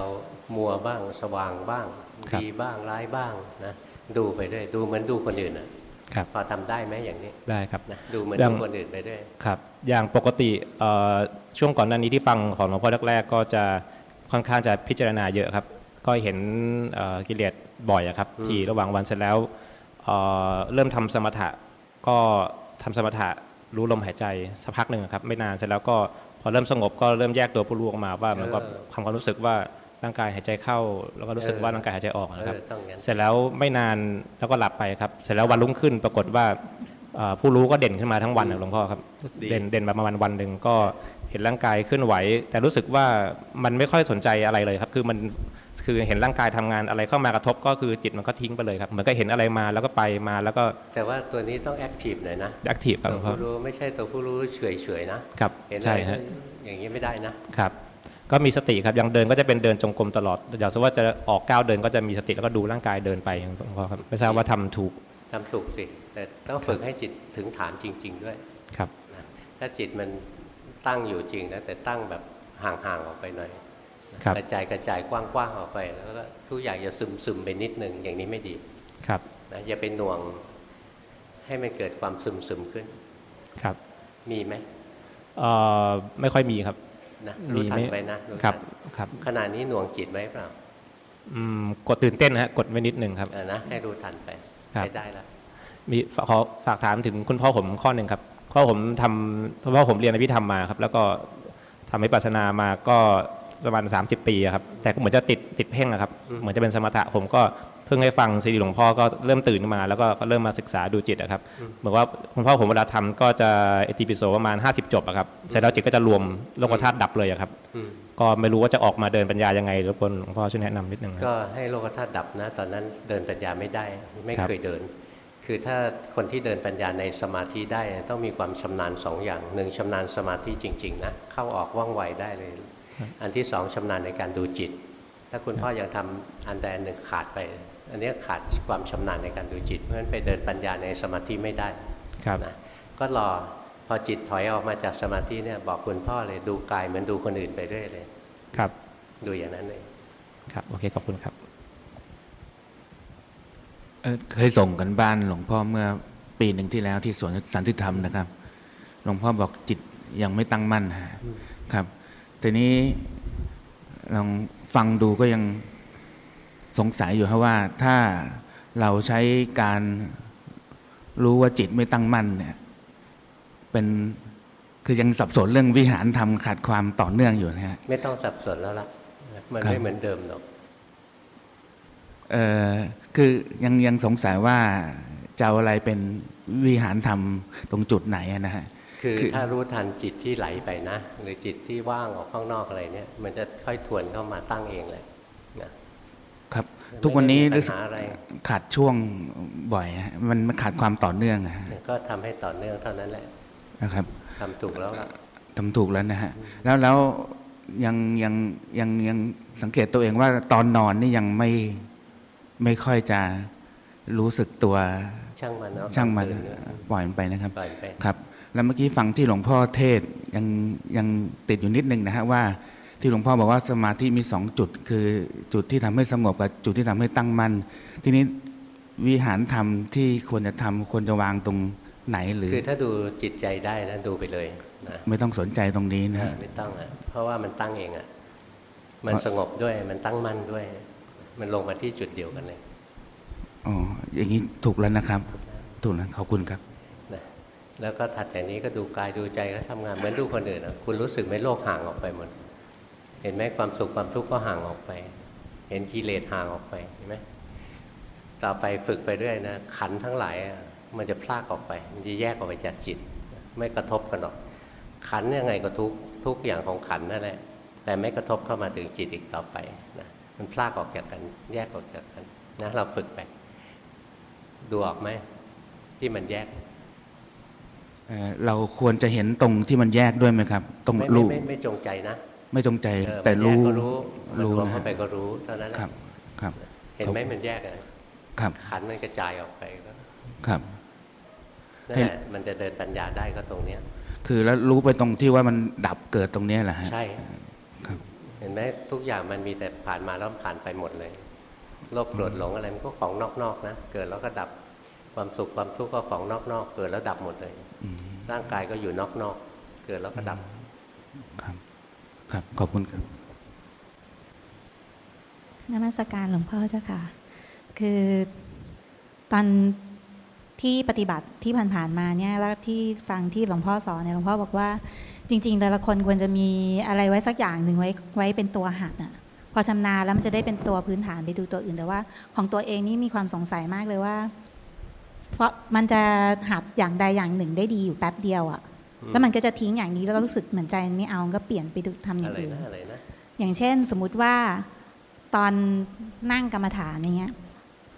มัวบ้างสว่างบ้างครับดีบ้างร้ายบ้างนะดูไปด้วยดูเหมือนดูคนอื่นอะครับ พอทำได้ไหมอย่างนี้ได้ครับนะดูเหมือนยัดูงคนอื่นไปด้วยครับ อย่างปกติเอ่อช่วงก่อนหน้านี้ที่ฟังของหลวงพ่อแรกๆก็จะค่อนข้างจะพิจารณาเยอะครับ ก็เห็นเอ่อกิเลสบ่อยอะครับอืมที่ระหว่างวันเสร็จแล้วเอ่อเริ่มทำสมถะก็ทำสมถะรู้ลมหายใจสักพักหนึ่งครับ ไม่นานเสร็จแล้วก็พอเริ่มสงบก็เริ่มแยกตัวผู้รู้ออกมาว่ามันก็ทำความรู้สึกว่า ร่างกายหายใจเข้า แล้วก็รู้สึกว่าร่างกายหายใจออกเอนะครับอต้องงั้นเสร็จแล้วไม่นานแล้วก็หลับไปครับ เสร็จแล้ววันรุ่งขึ้นปรากฏว่าเอ่อผู้รู้ก็เด่นขึ้นมาทั้งวันนะหลวงพ่อครับดีเด่นเด่นมาประมาณวันหนึ่งก็เห็นร่างกายเคลื่อนไหว แต่รู้สึกว่ามันไม่ค่อยสนใจอะไรเลยครับ คือมันคือเห็นร่างกายทำงานอะไรเข้ามากระทบก็คือจิตมันก็ทิ้งไปเลยครับเหมือนก็เห็นอะไรมาแล้วก็ไปมาแล้วก็ แต่ว่าตัวนี้ต้องแอคทีฟหน่อยนะแอคทีฟครับตัหวลวงพ่อผู้รู้ไม่ใช่ตัวผู้รู้เฉยเฉยๆนะครับเห็นอะใช่ไรฮะอย่างนี้ไม่ได้นะครับ ก็มีสติครับยังเดินก็จะเป็นเดินจงกรมตลอดอย่างสมมติว่าจะออกก้าวเดินก็จะมีสติแล้วก็ดูร่างกายเดินไปอย่างหลวงพ่อครับไม่ทราบว่าทำถูกทำถูกสิแต่ต้องฝึกให้จิตถึงฐานจริง ๆ ด้วยครับนะถ้าจิตมันตั้งอยู่จริงนะแต่ตั้งแบบห่างๆออกไปหน่อยครับกระจายกระจายกว้างๆออกไป แล้วก็ทุกอย่างอย่าซึมซึมๆไปนิดนึงอย่างนี้ไม่ดีครับนะอย่าไปหน่วงให้มันเกิดความซึมซึมๆขึ้นครับ มีไหมเอ่อไม่ค่อยมีครับ นะรู้ทันมีไปนะรู้ครับทันครับขณะนี้หน่วงจิตไหมเปล่า อืมกดตื่นเต้นนะฮะกดไว้นิดหนึ่งครับเออนะให้รู้ทันไปครับใช้ได้แล้วมีฝขอฝากถามถึงคุณพ่อผมข้อหนึ่งครับพ่อผมทำเพราะว่าผมเรียนอภิธรรมมาครับ แล้วก็ทำวิปัสสนามาก็ประมาณ30 ปีอะครับแต่ก็เหมือนจะติดติดเพ่งอะครับ เหมือนจะเป็นสมถะผมก็เพิ่งให้ฟังซีดีหลวงพ่อก็เริ่มตื่นขึ้นมาแล้วก็ก็เริ่มมาศึกษาดูจิตอะครับเหมือนว่าคุณพ่อผมเวลาทำก็จะเอติปิโสประมาณ 50 จบอะครับเสร็จแล้วจิตก็จะรวมโลกธาตุดับเลยอะครับอืมก็ไม่รู้ว่าจะออกมาเดินปัญญายังไงรบกวนหลวงพ่อช่วยแนะนำนิดนึงครับก็ให้โลกธาตุดับนะตอนนั้นเดินปัญญาไม่ได้ไม่ครับเคยเดิน คือถ้าคนที่เดินปัญญาในสมาธิได้ต้องมีความชำนาญสองอย่างหนึ่งชำนาญสมาธิจริงๆนะเข้าออกว่องไวได้เลย อันที่สองชำนาญในการดูจิต ถ้าคุณพ่อยังทำอันใดอันหนึ่งขาดไป อันเนี้ยขาดความชำนาญในการดูจิต เพราะฉะนั้นไปเดินปัญญาในสมาธิไม่ได้ครับนะก็รอพอจิตถอยออกมาจากสมาธิเนี่ยบอกคุณพ่อเลยดูกายเหมือนดูคนอื่นไปเรื่อยเลย ครับ ดูอย่างนั้นเลยครับโอเคขอบคุณครับเอ่อเคยส่งกันบ้านหลวงพ่อเมื่อปีหนึ่งที่แล้วที่สวนสันติธรรมนะครับ หลวงพ่อบอกจิตยังไม่ตั้งมั่นฮะครับ ทีนี้ลองฟังดูก็ยัง สงสัยอยู่ครับว่าถ้าเราใช้การรู้ว่าจิตไม่ตั้งมั่นเนี่ย เป็นคือยังสับสนเรื่องวิหารธรรมขาดความต่อเนื่องอยู่นะฮะไม่ต้องสับสนแล้วล่ะมันครับไม่เหมือนเดิมหรอกเอ่อคือยังยังสงสัยว่าจะเอาอะไรเป็นวิหารธรรมตรงจุดไหนอะนะฮะคือคือถ้ารู้ทันจิตที่ไหลไปนะ หรือจิตที่ว่างออกข้างนอกอะไรเนี่ย มันจะค่อยทวนเข้ามาตั้งเองเลยนะครับ ทุกวันนี้ไม่ได้มีรู้สึกปัญหาอะไรขาดช่วงบ่อยฮะมันมันขาดความต่อเนื่องอะฮะก็ทำให้ต่อเนื่องเท่านั้นแหละนะครับทำถูกแล้วล่ะทำถูกแล้วนะฮะแล้วแล้วยังยังยังยังสังเกตตัวเองว่าตอนนอนนี่ยังไม่ไม่ค่อยจะรู้สึกตัวช่างมันเนาะช่างมันตื่เยปล่อยมันไปนะครับปล่อยไปครับ แล้วเมื่อกี้ฟังที่หลวงพ่อเทศน์ยังยังติดอยู่นิดนึงนะฮะว่า ที่หลวงพ่อบอกว่าสมาธิมีสองจุด คือจุดที่ทำให้สงบกับจุดที่ทำให้ตั้งมั่นทีนี้วิหารธรรมที่ควรจะทำควรจะวางตรงไหนหรือคือถ้าดูจิตใจได้นะดูไปเลยนะไม่ต้องสนใจตรงนี้นะฮะไม่ต้องอะเพราะว่ามันตั้งเองอะมันสงบด้วยมันตั้งมั่นด้วย มันลงมาที่จุดเดียวกันเลยอ๋ออย่างนี้ถูกแล้วนะครับถูกแล้วขอบคุณครับนะแล้วก็ถัดจากนี้ก็ดูกายดูใจก็ทำงานเหมือนดูคนอื่นอะคุณรู้สึกไหมโลกห่างออกไปหมด เห็นไหมความสุขความทุกข์ก็ห่างออกไป เห็นกิเลสห่างออกไปเห็นไหมต่อไปฝึกไปเรื่อยนะขันธ์ทั้งหลายอะมันจะพลากออกไป มันจะแยกออกไปจากจิต ไม่กระทบกันหรอก ขันธ์ยังไงก็ทุกข์ทุกอย่างของขันธ์นั่นแหละ แต่ไม่กระทบเข้ามาถึงจิตอีกต่อไปนะมันพลากออกจากกัน แยกออกจากกันนะเราฝึกไปดูออกไหมที่มันแยกเอ่อเราควรจะเห็นตรงที่มันแยกด้วยไหมครับ ตรงไม่รู้ไม่ไม่ไม่จงใจนะ ไม่จงใจเออแต่มันแยกรู้ก็รู้มันรู้รวมนะเข้าไปก็รู้เท่านั้นแหละครับ ครับ เห็นไหมมันแยกอะครับขันธ์มันกระจายออกไปก็ครับนั่นเห็นแหละมันจะเดินปัญญาได้ก็ตรงเนี้ย คือแล้วรู้ไปตรงที่ว่ามันดับเกิดตรงเนี้ยแหละฮะใช่ครับ เห็นไหมทุกอย่างมันมีแต่ผ่านมาแล้วผ่านไปหมดเลยโลภโกรธหลงอะไรมันก็ของนอกๆนะเกิดแล้วก็ดับความสุขความทุกข์ก็ของนอกๆเกิดแล้วดับหมดเลยอืมร่างกายก็อยู่นอกๆเกิดแล้วก็ดับครับ ครับ ขอบคุณครับนมัสการหลวงพ่อเจ้าค่ะ คือตอนที่ปฏิบัติที่ผ่านๆมาเนี่ยแล้วที่ฟังที่หลวงพ่อสอนเนี่ยหลวงพ่อบอกว่า จริง ๆ แต่ละคนควรจะมีอะไรไว้สักอย่างหนึ่งไว้ไว้เป็นตัวหัดน่ะพอชำนาญแล้วมันจะได้เป็นตัวพื้นฐานไปดูตัวอื่น แต่ว่า ของตัวเองนี่มีความสงสัยมากเลยว่า เพราะมันจะหัดอย่างใดอย่างหนึ่งได้ดีอยู่แป๊บเดียวอะ่ะ แล้วมันก็จะทิ้งอย่างนี้แล้วก็รู้สึกเหมือนใจมันไม่เอาก็เปลี่ยนไปดูทำอย่าอะงไรอื่นนะอะไรนะอย่างเช่นสมมุติว่าตอนนั่งกรรมฐานอย่างเงี้ย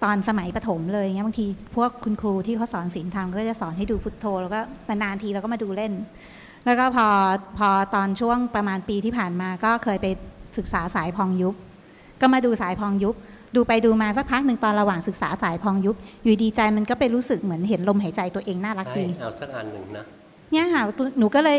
ตอนสมัยประถมเลยเงี้ยบางทีพวกคุณครูที่เขาสอนศีลธรรมก็จะสอนให้ดูพุทโธ แล้วก็นานๆทีเราก็มาดูเล่น แล้วก็พอพอตอนช่วงประมาณปีที่ผ่านมาก็เคยไปศึกษาสายพองยุบ ก็มาดูสายพองยุบ ดูไปดูมาสักพักหนึ่งตอนระหว่างศึกษาสายพองยุบ อยู่ดีใจมันก็ไปรู้สึกเหมือนเห็นลมหายใจตัวเองน่ารักให้ดีเอาสักอันหนึ่งนะ เนี่ยค่ะหนูก็เลย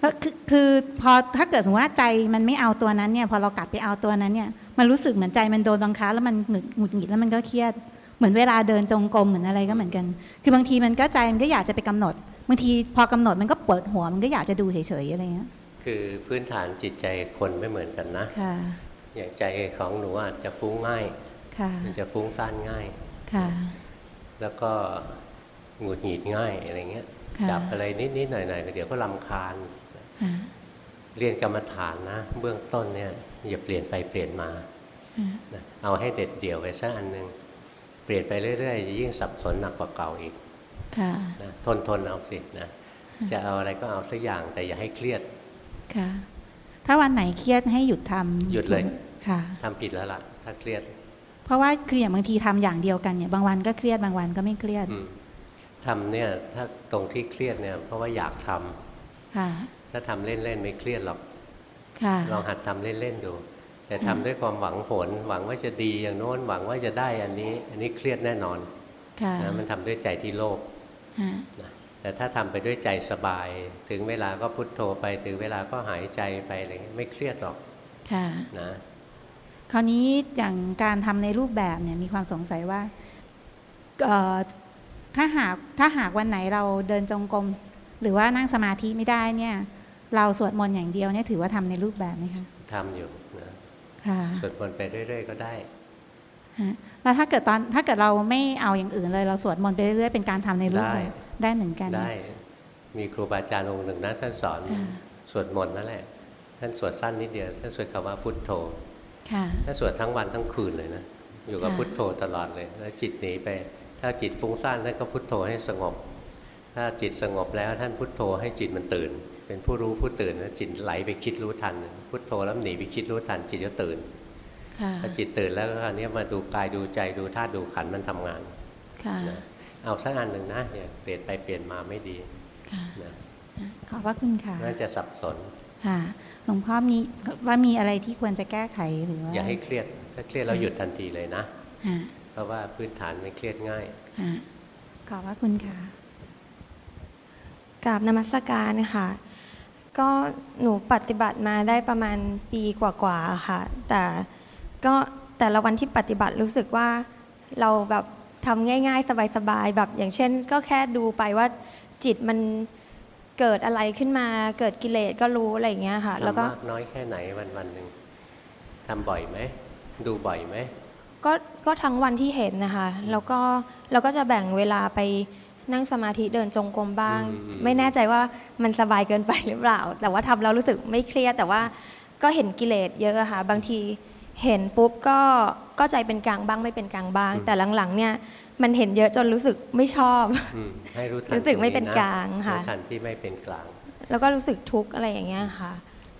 แล้วคือคือพอถ้าเกิดสมมติว่าใจมันไม่เอาตัวนั้นเนี่ยพอเรากลับไปเอาตัวนั้นเนี่ยมันรู้สึกเหมือนใจมันโดนบังคับแล้วมันหงุดหงุดหงิดแล้วมันก็เครียด เหมือนเวลาเดินจงกรมเหมือนอะไรก็เหมือนกัน คือบางทีมันก็ใจมันก็อยากจะไปกำหนดบางทีพอกำหนดมันก็เปิดหัวมันก็อยากจะดูเฉยๆอะไรเงี้ยคือพื้นฐานจิตใจคนไม่เหมือนกันนะค่ะอย่างใจของหนูอาจจะฟุ้งง่ายค่ะมันจะฟุ้งซ่านง่ายค่ะแล้วก็หงุดหงิดง่ายอะไรเงี้ยค่ะ จับอะไรนิดๆหน่อยๆก็เดี๋ยวก็ลำคาญค่ะเรียนกรรมฐานนะ เบื้องต้นเนี่ยอย่าเปลี่ยนไปเปลี่ยนมานะเอาให้เด็ดเดี่ยวไปสักอันหนึ่งเปลี่ยนไปเรื่อยๆจะยิ่งสับสนหนักกว่าเก่าอีกค่ะนะทนทนเอาสินะจะเอาอะไรก็เอาสักอย่างแต่อย่าให้เครียดค่ะ ถ้าวันไหนเครียดให้หยุดทำหยุดเลยค่ะทำผิดแล้วล่ะ ถ้าเครียด เพราะว่าคืออย่างบางทีทำอย่างเดียวกันเนี่ยบางวันก็เครียดบางวันก็ไม่เครียดอืม ทำเนี่ยถ้าตรงที่เครียดเนี่ยเพราะว่าอยากทำค่ะถ้าทำเล่นๆไม่เครียดหรอกค่ะลองหัดทำเล่นๆดู แต่ทำด้วยความหวังผล หวังว่าจะดีอย่างโน้นหวังว่าจะได้อันนี้ อันนี้เครียดแน่นอนค่ะนะมันทำด้วยใจที่โลภฮะนะแต่ถ้าทำไปด้วยใจสบาย ถึงเวลาก็พุทโธไป ถึงเวลาก็หายใจไปอะไรเงี้ยไม่เครียดหรอกค่ะนะคราวนี้อย่างการทำในรูปแบบเนี่ยมีความสงสัยว่าเอ่อ ถ้าหากถ้าหากวันไหนเราเดินจงกรมหรือว่านั่งสมาธิไม่ได้เนี่ย เราสวดมนต์อย่างเดียวเนี่ยถือว่าทำในรูปแบบไหมคะทำอยู่นะค่ะสวดมนต์ไปเรื่อย ๆ ก็ได้ฮะแล้วถ้าเกิดตอนถ้าเกิดเราไม่เอาอย่างอื่นเลย เราสวดมนต์ไปเรื่อยๆเป็นการทำในรูปแบบได้เหมือนกันได้ มีครูบาอาจารย์องค์หนึ่งนะท่านสอนค่ะสวดมนต์นั่นแหละ ท่านสวดสั้นนิดเดียวท่านสวดคำว่าพุทโธค่ะท่านสวดทั้งวันทั้งคืนเลยนะอยู่กับค่ะพุทโธตลอดเลย แล้วจิตหนีไป ถ้าจิตฟุ้งซ่านท่านก็พุทโธให้สงบ ถ้าจิตสงบแล้วท่านพุทโธให้จิตมันตื่น เป็นผู้รู้ผู้ตื่นแล้วจิตไหลไปคิดรู้ทัน พุทโธแล้วหนีไปคิดรู้ทันจิตก็ตื่นค่ะพอจิตตื่นแล้วก็คราวนี้มาดูกายดูใจดูธาตุดูขันธ์มันทำงานค่ะนะเอาสักอันหนึ่งนะเนี่ยเปลี่ยนไปเปลี่ยนมาไม่ดีค่ะนะขอบพระคุณค่ะน่าจะสับสนค่ะหลวงพ่อมีว่ามีอะไรที่ควรจะแก้ไขหรือว่าอย่าให้เครียดถ้าเครียดเราหยุดทันทีเลยนะฮะ เพราะว่าพื้นฐานไม่เครียดง่ายฮะขอบพระคุณค่ะกราบนมัสการค่ะ ก็หนูปฏิบัติมาได้ประมาณปีกว่าๆค่ะ แต่ก็แต่ละวันที่ปฏิบัติรู้สึกว่าเราแบบทำง่าย ๆ สบายๆแบบอย่างเช่น ก็แค่ดูไปว่าจิตมันเกิดอะไรขึ้นมาเกิดกิเลสก็รู้อะไรอย่างเงี้ยค่ะ แล้วทำก็มากน้อยแค่ไหนวันวันๆหนึ่งทำบ่อยไหมดูบ่อยไหม ก็ก็ทั้งวันที่เห็นนะคะ แล้วก็เราก็จะแบ่งเวลาไปนั่งสมาธิเดินจงกรมบ้างอืมไม่แน่ใจว่ามันสบายเกินไปหรือเปล่า แต่ว่าทำแล้วรู้สึกไม่เครียดแต่ว่าก็เห็นกิเลสเยอะอะค่ะ บางทีเห็นปุ๊บก็ก็ใจเป็นกลางบ้างไม่เป็นกลางบ้าง แต่หลังๆเนี่ยมันเห็นเยอะจนรู้สึกไม่ชอบอืมให้รู้ทันรู้สึกไม่ตเป็นะกลางค่ะรู้ทันที่ไม่เป็นกลาง แล้วก็รู้สึกทุกข์อะไรอย่างเงี้ยค่ะ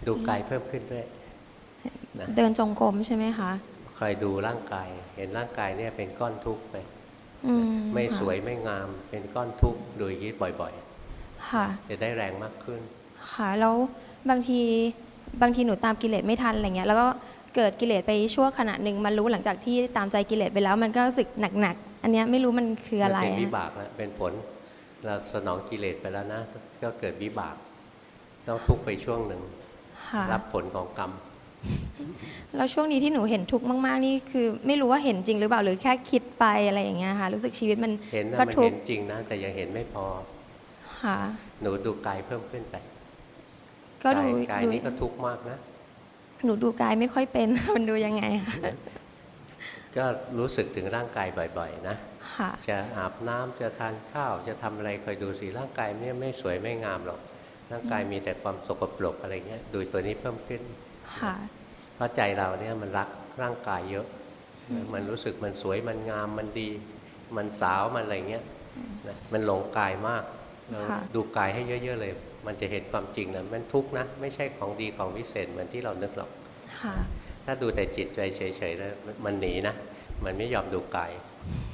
ดูกายเพิ่มขึ้นด้วยนะเดินจงกรมใช่ไหมคะ คอยดูร่างกาย เห็นร่างกายเนี่ยเป็นก้อนทุกข์ไปอืไม่ค่ะสวยไม่งามเป็นก้อนทุกข์ดูอย่างนี้บ่อยค่ะๆจะได้แรงมากขึ้น ค่ะแล้วบางทีบางทีหนูตามกิเลสไม่ทันอะไรเงี้ยแล้วก็เกิดกิเลสไปชั่วขณะหนึ่งมันรู้หลังจากที่ตามใจกิเลสไปแล้ว มันก็รู้สึกหนักๆอันเนี้ยไม่รู้มันคืออะไรมันเป็นวิอะบากแล้วเป็นผลเราสนองกิเลสไปแล้วนะ ก็เกิดวิบาก ต้องทุกข์ไปช่วงหนึ่งค่ะรับผลของกรรม แล้วช่วงนี้ที่หนูเห็นทุกข์มาก ๆ นี่คือ ไม่รู้ว่าเห็นจริงหรือเปล่าหรือแค่คิดไปอะไรอย่างเงี้ยค่ะรู้สึกชีวิตมันเห็นนะก็มันทุกเห็นข์จริงนะแต่ยังเห็นไม่พอค่ะหนูดูกายเพิ่มขึ้นไปก็ดูกายกายดูนี้ก็ทุกข์มากนะหนูดูกายไม่ค่อยเป็นมันดูยังไงคะก็รู้สึกถึงร่างกายบ่อย ๆ นะค่ะจะอาบน้ำจะทานข้าว จะทำอะไรคอยดูสิร่างกายเนี่ยไม่สวยไม่งามหรอกร่างกายมีแต่ความสกปรกอะไรเงี้ยดูตัวนี้เพิ่มขึ้นค่ะ เพราะใจเราเนี่ยมันรักร่างกายเยอะ มันรู้สึกมันสวยมันงามมันดี มันสาวมันอะไรเงี้ยนะมันหลงกายมากเราค่ะดูกายให้เยอะๆเลย มันจะเห็นความจริงนะมันทุกข์นะ ไม่ใช่ของดีของวิเศษเหมือนที่เรานึกหรอกค่ะถ้าดูแต่จิตใจเฉยๆแล้วมันหนีนะ มันไม่ยอมดูกาย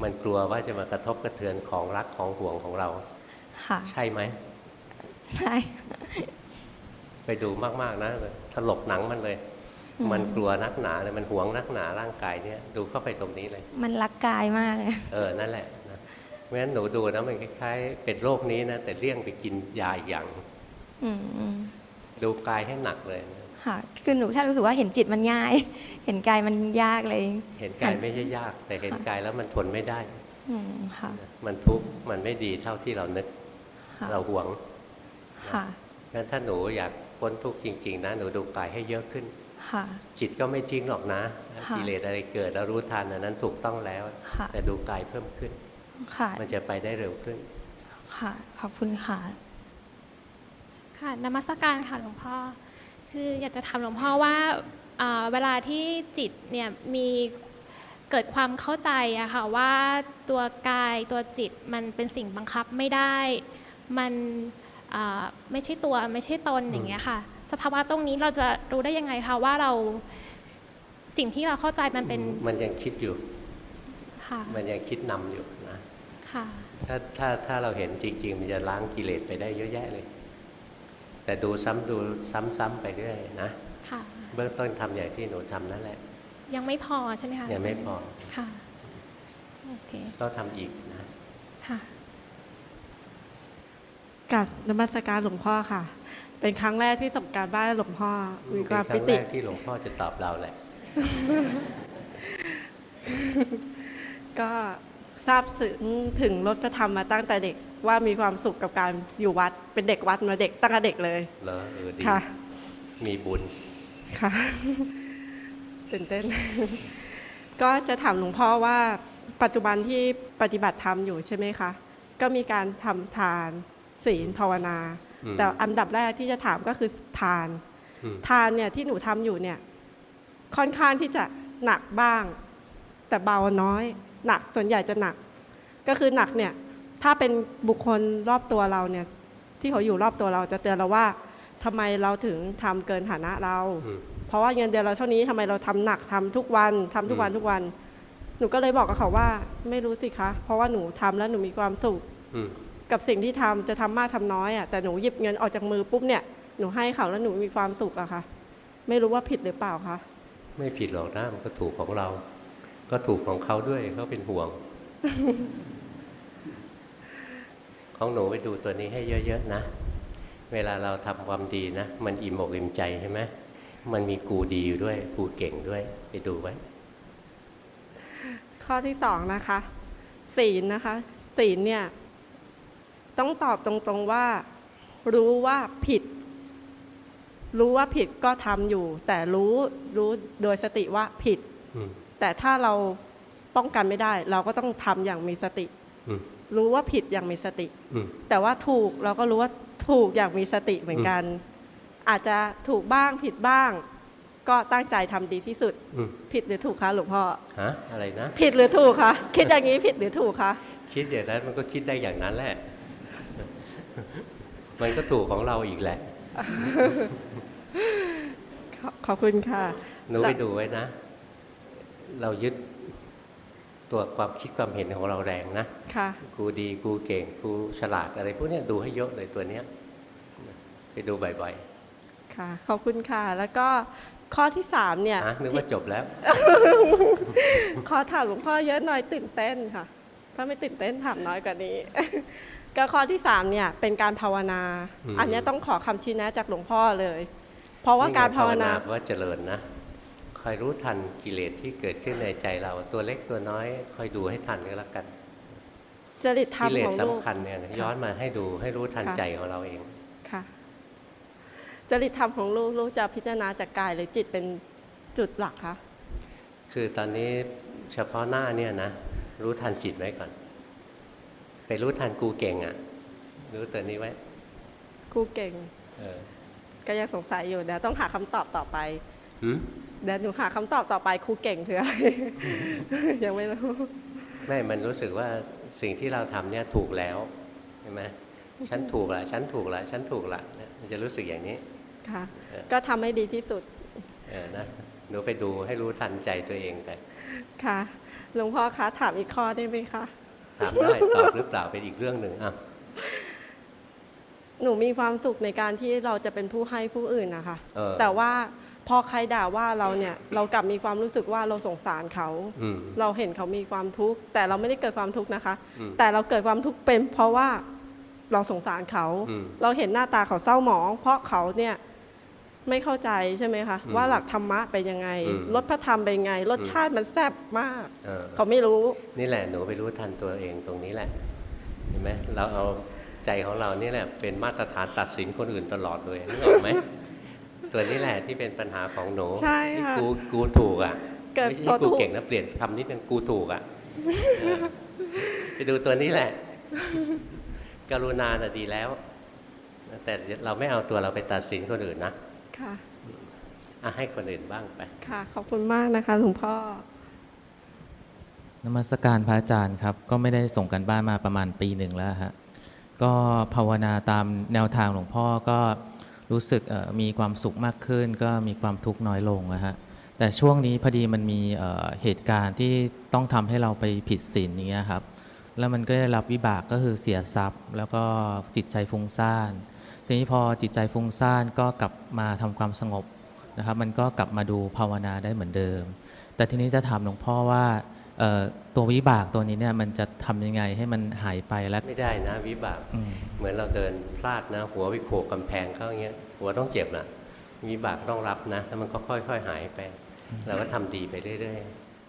มันกลัวว่าจะมากระทบกระเทือนของรักของห่วงของเราค่ะใช่ไหมใช่ ไปดูมากๆนะถลกหนังมันเลยอื มมันกลัวนักหนาเลยมันหวงนักหนาร่างกายเนี่ยดูเข้าไปตรงนี้เลย มันรักกายมากเลยเออนั่นแหละนะเพราะฉะนั้นหนูดูนะมันคล้ายๆ เป็นโรคนี้นะแต่เลี่ยงไปกินยาอีกอย่างอืมอืมดูกายให้หนักเลยนะค่ะคือหนูแค่รู้สึกว่าเห็นจิตมันง่าย เห็นกายมันยากเลย เห็นกายไม่ใช่ยาก แต่เห็นกายแล้วมันทนไม่ได้อืมค่ะมันทุกข์มันไม่ดีเท่าที่เรานึกค่ะเราหวงค่ะงั้นถ้าหนูอยากพ้นทุกข์จริง ๆ นะ หนูดูกายให้เยอะขึ้นค่ะ จิตก็ไม่ทิ้งหรอกนะค่ะกิเลสอะไรเกิดแล้วรู้ทันอันนั้นถูกต้องแล้วค่ะแต่ดูกายเพิ่มขึ้นค่ะมันจะไปได้เร็วขึ้น ค่ะ ขอบคุณค่ะ ค่ะนมัสการค่ะหลวงพ่อคคืออยากจะถามหลวงพ่อว่าอ่าเวลาที่จิตเนี่ยมีเกิดความเข้าใจอะค่ะว่าตัวกายตัวจิตมันเป็นสิ่งบังคับไม่ได้ มันอ่าไม่ใช่ตัวไม่ใช่ตนอย่างเงี้ยค่ะ สภาวะตรงนี้เราจะรู้ได้ยังไงคะว่าเราสิ่งที่เราเข้าใจมันเป็น มันยังคิดอยู่ค่ะมันยังคิดนำอยู่นะค่ะถ้าถ้าถ้าเราเห็นจริง ๆ มันจะล้างกิเลสไปได้เยอะแยะเลย แต่ดูซ้ำดูซ้ำๆไปเรื่อยนะค่ะเบื้องต้นทำอย่างที่หนูทำนั่นแหละ ยังไม่พอใช่ไหมคะยังไม่พอค่ะโอเคต้องทำอีกนะค่ะกับนมัสการหลวงพ่อค่ะ เป็นครั้งแรกที่ส่งการบ้านให้หลวงพ่อมีความเป็นคปิรั้งติแรกที่หลวงพ่อจะตอบเราแหละ ก็ทราบซึ้งถึงรถพระธรรมมาตั้งแต่เด็กว่ามีความสุขกับการอยู่วัดเป็นเด็กวัดมาเด็กตั้งแต่เด็กเลยเหรอเออดีค่ะ มีบุญค่ะตื่นเต้น ก็จะถามหลวงพ่อว่าปัจจุบันที่ปฏิบัติธรรมอยู่ใช่ไหมคะ ก็มีการทำทานศีลภาวนาอืม แต่อันดับแรกที่จะถามก็คือทานอืมทานเนี่ยที่หนูทำอยู่เนี่ย ค่อนข้างที่จะหนักบ้าง แต่เบาน้อย หนักส่วนใหญ่จะหนัก ก็คือหนักเนี่ย ถ้าเป็นบุคคลรอบตัวเราเนี่ย ที่เขาอยู่รอบตัวเราจะเตือนเราว่าทำไมเราถึงทำเกินฐานะเราอืมเพราะว่าเงินเดือนเราเท่านี้ทำไมเราทำหนักทำทุกวันทำทุกวันอืมทุกวัน หนูก็เลยบอกกับเขาว่า ไม่รู้สิคะ เพราะว่าหนูทำแล้วหนูมีความสุขอืม กับสิ่งที่ทำจะทำมากทำน้อยอะแต่หนูหยิบเงินออกจากมือปุ๊บเนี่ยหนูให้เขาแล้วหนูมีความสุขอะค่ะ ไม่รู้ว่าผิดหรือเปล่าคะไม่ผิดหรอกนะมันก็ถูกของเรา ก็ถูกของเขาด้วยเขาเป็นห่วง ของหนูไปดูตัวนี้ให้เยอะๆนะเวลาเราทำความดีนะ มันอิ่มอกอิ่มใจใช่ไหมมันมีกูดีอยู่ด้วย กูเก่งด้วย ไปดูไว้ ข้อที่สองนะคะศีลนะคะศีลเนี่ย ต้องตอบตรงๆว่า รู้ว่าผิด รู้ว่าผิดก็ทำอยู่ แต่รู้รู้โดยสติว่าผิดอืมแต่ถ้าเราป้องกันไม่ได้ เราก็ต้องทำอย่างมีสติอืมรู้ว่าผิดอย่างมีสติอืมแต่ว่าถูกเราก็รู้ว่าถูกอย่างมีสติเหมือนกัน อาจจะถูกบ้างผิดบ้าง ก็ตั้งใจทำดีที่สุดอืมผิดหรือถูกคะหลวงพ่อฮะอะไรนะ ผิดหรือถูกคะคิดอย่างนี้ผิดหรือถูกคะคิดอย่างนั้นมันก็คิดได้อย่างนั้นแหละ มันก็ถูกของเราอีกแหละขอขอบคุณค่ะหนูไปดูไว้นะ เรายึดตัวความคิดความเห็นของเราแรงนะค่ะกูดีกูเก่งกูฉลาดอะไรพวกเนี้ยดูให้เยอะเลยตัวเนี้ยไปดูบ่อยค่ะ ขอบคุณค่ะ แล้วก็ข้อที่สามเนี่ยๆฮะนึกว่าจบแล้ว ขอถามหลวงพ่อเยอะหน่อยตื่นเต้นค่ะ ถ้าไม่ตื่นเต้นถามน้อยกว่านี้ ก็ข้อที่สามเนี่ยเป็นการภาวนาอืมอันเนี้ยต้องขอคำชี้แนะจากหลวงพ่อเลย เพราะว่าการภาวนาเพราะว่าเจริญนะคอยรู้ทันกิเลสที่เกิดขึ้นในใจเราตัวเล็กตัวน้อย คอยดูให้ทันก็แล้วกันจริตธรรมกิเลขสองลูกสำคัญเนี่ยย้อนมาให้ดูให้รู้ทันค่ะใจของเราเองค่ะจริตธรรมของลูกลูกจะพิจารณาจากกายหรือจิตเป็นจุดหลักคะคือตอนนี้เฉพาะหน้าเนี่ยนะรู้ทันจิตไว้ก่อนไป รู้ทันกูเก่งอะ่ะ รู้ตัวนี้ไว้ครูเก่ง เออ ก็ยังสงสัยอยู่เดี๋ยวต้องหาคำตอบต่อไปหืมเดี๋ยวหนูหาคำตอบต่อไปครูเก่งคืออะไรยังไม่รู้ไม่มันรู้สึกว่าสิ่งที่เราทำเนี่ยถูกแล้วใช่ไหมฉันถูกละฉันถูกละฉันถูกละเนี่ยมันจะรู้สึกอย่างนี้ค่ะเออก็ทำให้ดีที่สุด เออนะหนูไปดูให้รู้ทันใจตัวเองไปค่ะหลวงพ่อคะถามอีกข้อได้ไหมคะ ถามได้ตอบหรือเปล่าเป็นอีกเรื่องหนึ่งอะหนูมีความสุขในการที่เราจะเป็นผู้ให้ผู้อื่นนะคะเออแต่ว่าพอใครด่าว่าเราเนี่ยเรากลับมีความรู้สึกว่าเราสงสารเขาอืมเราเห็นเขามีความทุกข์แต่เราไม่ได้เกิดความทุกข์นะคะอืมแต่เราเกิดความทุกข์เป็นเพราะว่าเราสงสารเขาอืมเราเห็นหน้าตาเขาเศร้าหมอง เพราะเขาเนี่ย ไม่เข้าใจใช่ไหมคะอืมว่าหลักธรรมะเป็นยังไงอืมรสพระธรรมเป็นยังไงรสชาติมันแซ่บมากเออเขาไม่รู้ นี่แหละหนูไปรู้ทันตัวเองตรงนี้แหละเห็นไหมเราเอาใจของเรานี่แหละเป็นมาตรฐานตัดสินคนอื่นตลอดเลยนึกออกไหมตัวนี้แหละที่เป็นปัญหาของหนูใช่ค่ะที่กูกูถูกอะเกิดไม่ใช่ตัวกูถูกเก่งนะเปลี่ยนคำนี้เป็นกูถูกอะเออไปดูตัวนี้แหละ กรุณาน่ะดีแล้ว แต่เราไม่เอาตัวเราไปตัดสินคนอื่นนะ ค่ะอือะให้คนอื่นบ้างไป ค่ะ ขอบคุณมากนะคะหลวงพ่อนมัสการพระอาจารย์ครับ ก็ไม่ได้ส่งกันบ้านมาประมาณปีหนึ่งแล้วฮะก็ภาวนาตามแนวทางหลวงพ่อก็รู้สึกเอ่อมีความสุขมากขึ้น ก็มีความทุกข์น้อยลงนะฮะแต่ช่วงนี้พอดีมันมีเอ่อเหตุการณ์ที่ต้องทำให้เราไปผิดศีลอย่างเงี้ยครับ แล้วมันก็ได้รับวิบากก็คือเสียทรัพย์ แล้วก็จิตใจฟุ้งซ่าน ทีนี้พอจิตใจฟุ้งซ่านก็กลับมาทำความสงบนะครับ มันก็กลับมาดูภาวนาได้เหมือนเดิม แต่ทีนี้จะถามหลวงพ่อว่าเอ่อตัววิบากตัวนี้เนี่ยมันจะทำยังไงให้มันหายไปและไม่ได้นะวิบากอืมเหมือนเราเดินพลาดนะ หัวไปโขกกำแพงเข้าอย่างเงี้ยหัวต้องเจ็บนะวิบากต้องรับนะแล้วมันก็ค่อย ๆ หายไปเราก็ทำดีไปเรื่อย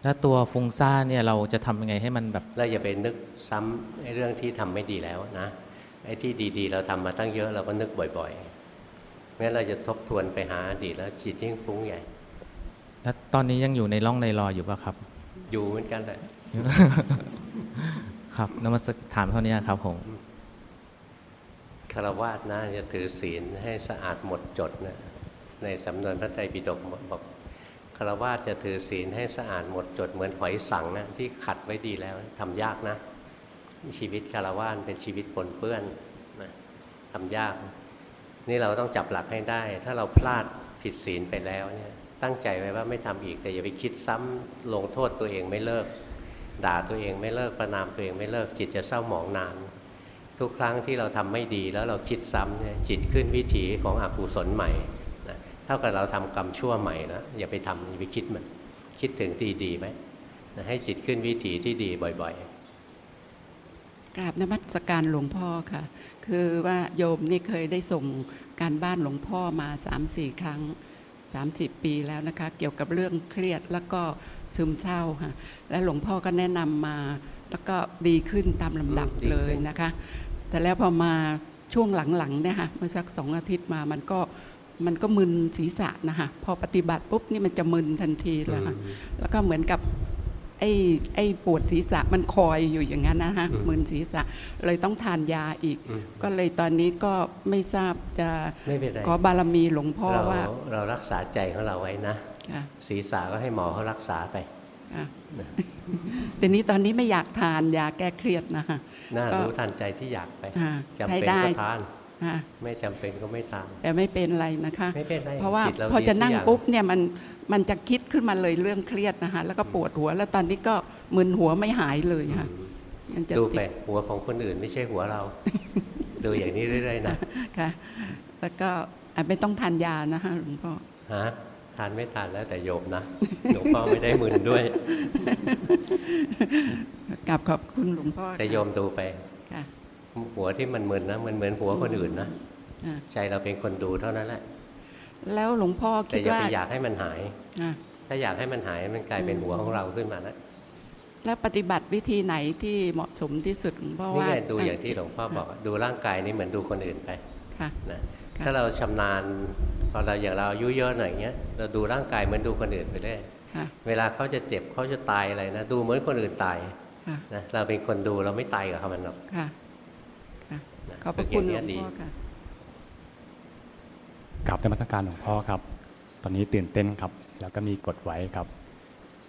ถ้าตัวฟุ้งซ่านเนี่ยเราจะทำยังไงให้มันแบบๆเราอย่าไปนึกซ้ำไอ้เรื่องที่ทำไม่ดีแล้วนะ ไอ้ที่ดีๆ เราทำมาตั้งเยอะเราก็นึกบ่อยๆงั้นเราจะทบทวนไปหาอดีตแล้วจิตยิ่งฟุ้งใหญ่ แล้วตอนนี้ยังอยู่ในร่องในรอยอยู่ป่ะครับ อยู่เหมือนกันแหละ ครับนมัสกถามเท่านี้ครับผมคารวะนะจะถือศีลให้สะอาดหมดจดนะในสำนวนพระไตรปิฎกบอกคารวะจะถือศีลให้สะอาดหมดจดเหมือนหอยสังนะที่ขัดไว้ดีแล้วทำยากนะ ชีวิตคารวะเป็นชีวิตปนเปื้อนนะทำยาก นี่เราต้องจับหลักให้ได้ ถ้าเราพลาดผิดศีลไปแล้วเนี่ยตั้งใจไว้ว่าไม่ทำอีกแต่อย่าไปคิดซ้ำลงโทษตัวเองไม่เลิก ด่าตัวเองไม่เลิกประนามตัวเองไม่เลิก จิตจะเศร้าหมองนาน ทุกครั้งที่เราทำไม่ดีแล้วเราคิดซ้ำเนี่ยจิตขึ้นวิถีของอกุศลใหม่นะเท่ากับเราทำกรรมชั่วใหม่นะอย่าไปทำอย่าไปคิดมันคิดถึงดีดีไหมนะให้จิตขึ้นวิถีที่ดีบ่อย กราบนมัสการหลวงพ่อค่ะ คือว่าโยมนี่เคยได้ส่งการบ้านหลวงพ่อมา3ามสี่ครั้ง 30 ปีแล้วนะคะ เกี่ยวกับเรื่องเครียดแล้วก็ซึมเศร้าค่ะ และหลวงพ่อก็แนะนำมา แล้วก็ดีขึ้นตามลำดับเลยนะคะ แต่แล้วพอมาช่วงหลังๆเนี่ยค่ะเมื่อสักสองอาทิตย์มามันก็มันก็มึนศีรษะนะคะพอปฏิบัติปุ๊บนี่มันจะมึนทันทีเลยค่ะแล้วก็เหมือนกับ ไอ้ไอ้ปวดศีรษะมันคอยอยู่อย่างนั้นนะฮะอืมมึนศีรษะเลยต้องทานยาอีกอืมก็เลยตอนนี้ก็ไม่ทราบจะไม่เป็นไรขอบารมีหลวงพ่อเราว่า เรารักษาใจของเราไว้นะค่ะศีรษะก็ให้หมอเขารักษาไปค่ะแต่นี้ตอนนี้ไม่อยากทานยาแก้เครียดนะฮะน่าก็รู้ทันใจที่อยากไปอ่าจำใช้เป็นได้ก็ทานค่ะไม่จำเป็นก็ไม่ทานแต่ไม่เป็นไรนะคะไม่เป็นไรเพราะว่าจิตเราพอจะดีนั่งสักอย่างปุ๊บเนี่ยมัน มันจะคิดขึ้นมาเลยเรื่องเครียดนะคะแล้วก็ปวดหัว แล้วตอนนี้ก็มึนหัวไม่หายเลยค่ะมันจะดูติไปดหัวของคนอื่นไม่ใช่หัวเรา ดูอย่างนี้เรื่อยๆนะค่ะแล้วก็อะไม่ต้องทานยานะคะหลวงพ่อฮะทานไม่ทานแล้วแต่โยมนะหลวงพ่อไม่ได้มึนด้วยกราบขอบคุณหลวงพ่อแต่โยมดูไปค่ะหัวที่มันมึนนะมันเหมือนหัวคนอื่นนะอะใจเราเป็นคนดูเท่านั้นแหละ แล้วหลวงพ่อแต่คิดอย่าว่าไปอยากให้มันหายอะถ้าอยากให้มันหายมันกลายเป็นหัวของเราขึ้นมาแล้วแล้วปฏิบัติวิธีไหนที่เหมาะสมที่สุดหลวงพ่อนี่ว่าไงดูอย่างที่หลวงพ่อบอกดูร่างกายนี่เหมือนดูคนอื่นไปค่ะนะค่ะถ้าเราชำนาญพอเราอย่างเราอายุเยอะหน่อยเงี้ยเราดูร่างกายเหมือนดูคนอื่นไปเรื่อยค่ะเวลาเขาจะเจ็บเขาจะตายอะไรนะดูเหมือนคนอื่นตายค่ะนะเราเป็นคนดูเราไม่ตายกับเขามันหรอกค่ะค่ะนะขอบพระฝึกคุณย่างหลเงี้วยงดีพ่อค่ะ กราบนมัสการหลวงพ่อครับ ตอนนี้ตื่นเต้นครับ แล้วก็มีกฎไว้ครับ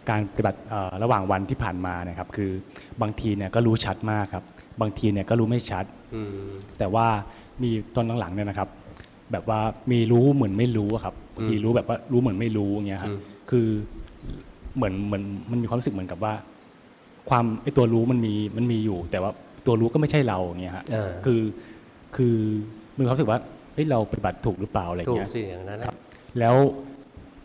การปฏิบัติเอ่อระหว่างวันที่ผ่านมานะครับ คือบางทีเนี่ยก็รู้ชัดมากครับ บางทีเนี่ยก็รู้ไม่ชัดอืมแต่ว่ามีตอนหลังๆเนี่ยนะครับ แบบว่ามีรู้เหมือนไม่รู้อะครับบางทีอืมรู้แบบว่ารู้เหมือนไม่รู้อย่างเงี้ยครับอืมคือเหมือนเหมือนมันมีความรู้สึกเหมือนกับว่า ความไอตัวรู้มันมีมันมีอยู่ แต่ว่าตัวรู้ก็ไม่ใช่เราอย่างเงี้ยฮะเออคือคือมีความรู้สึกว่า เฮ้ยเราปฏิบัติถูกหรือเปล่าอะไรถูกเงี้ยสิอย่างนั้นคนะรับแล้ว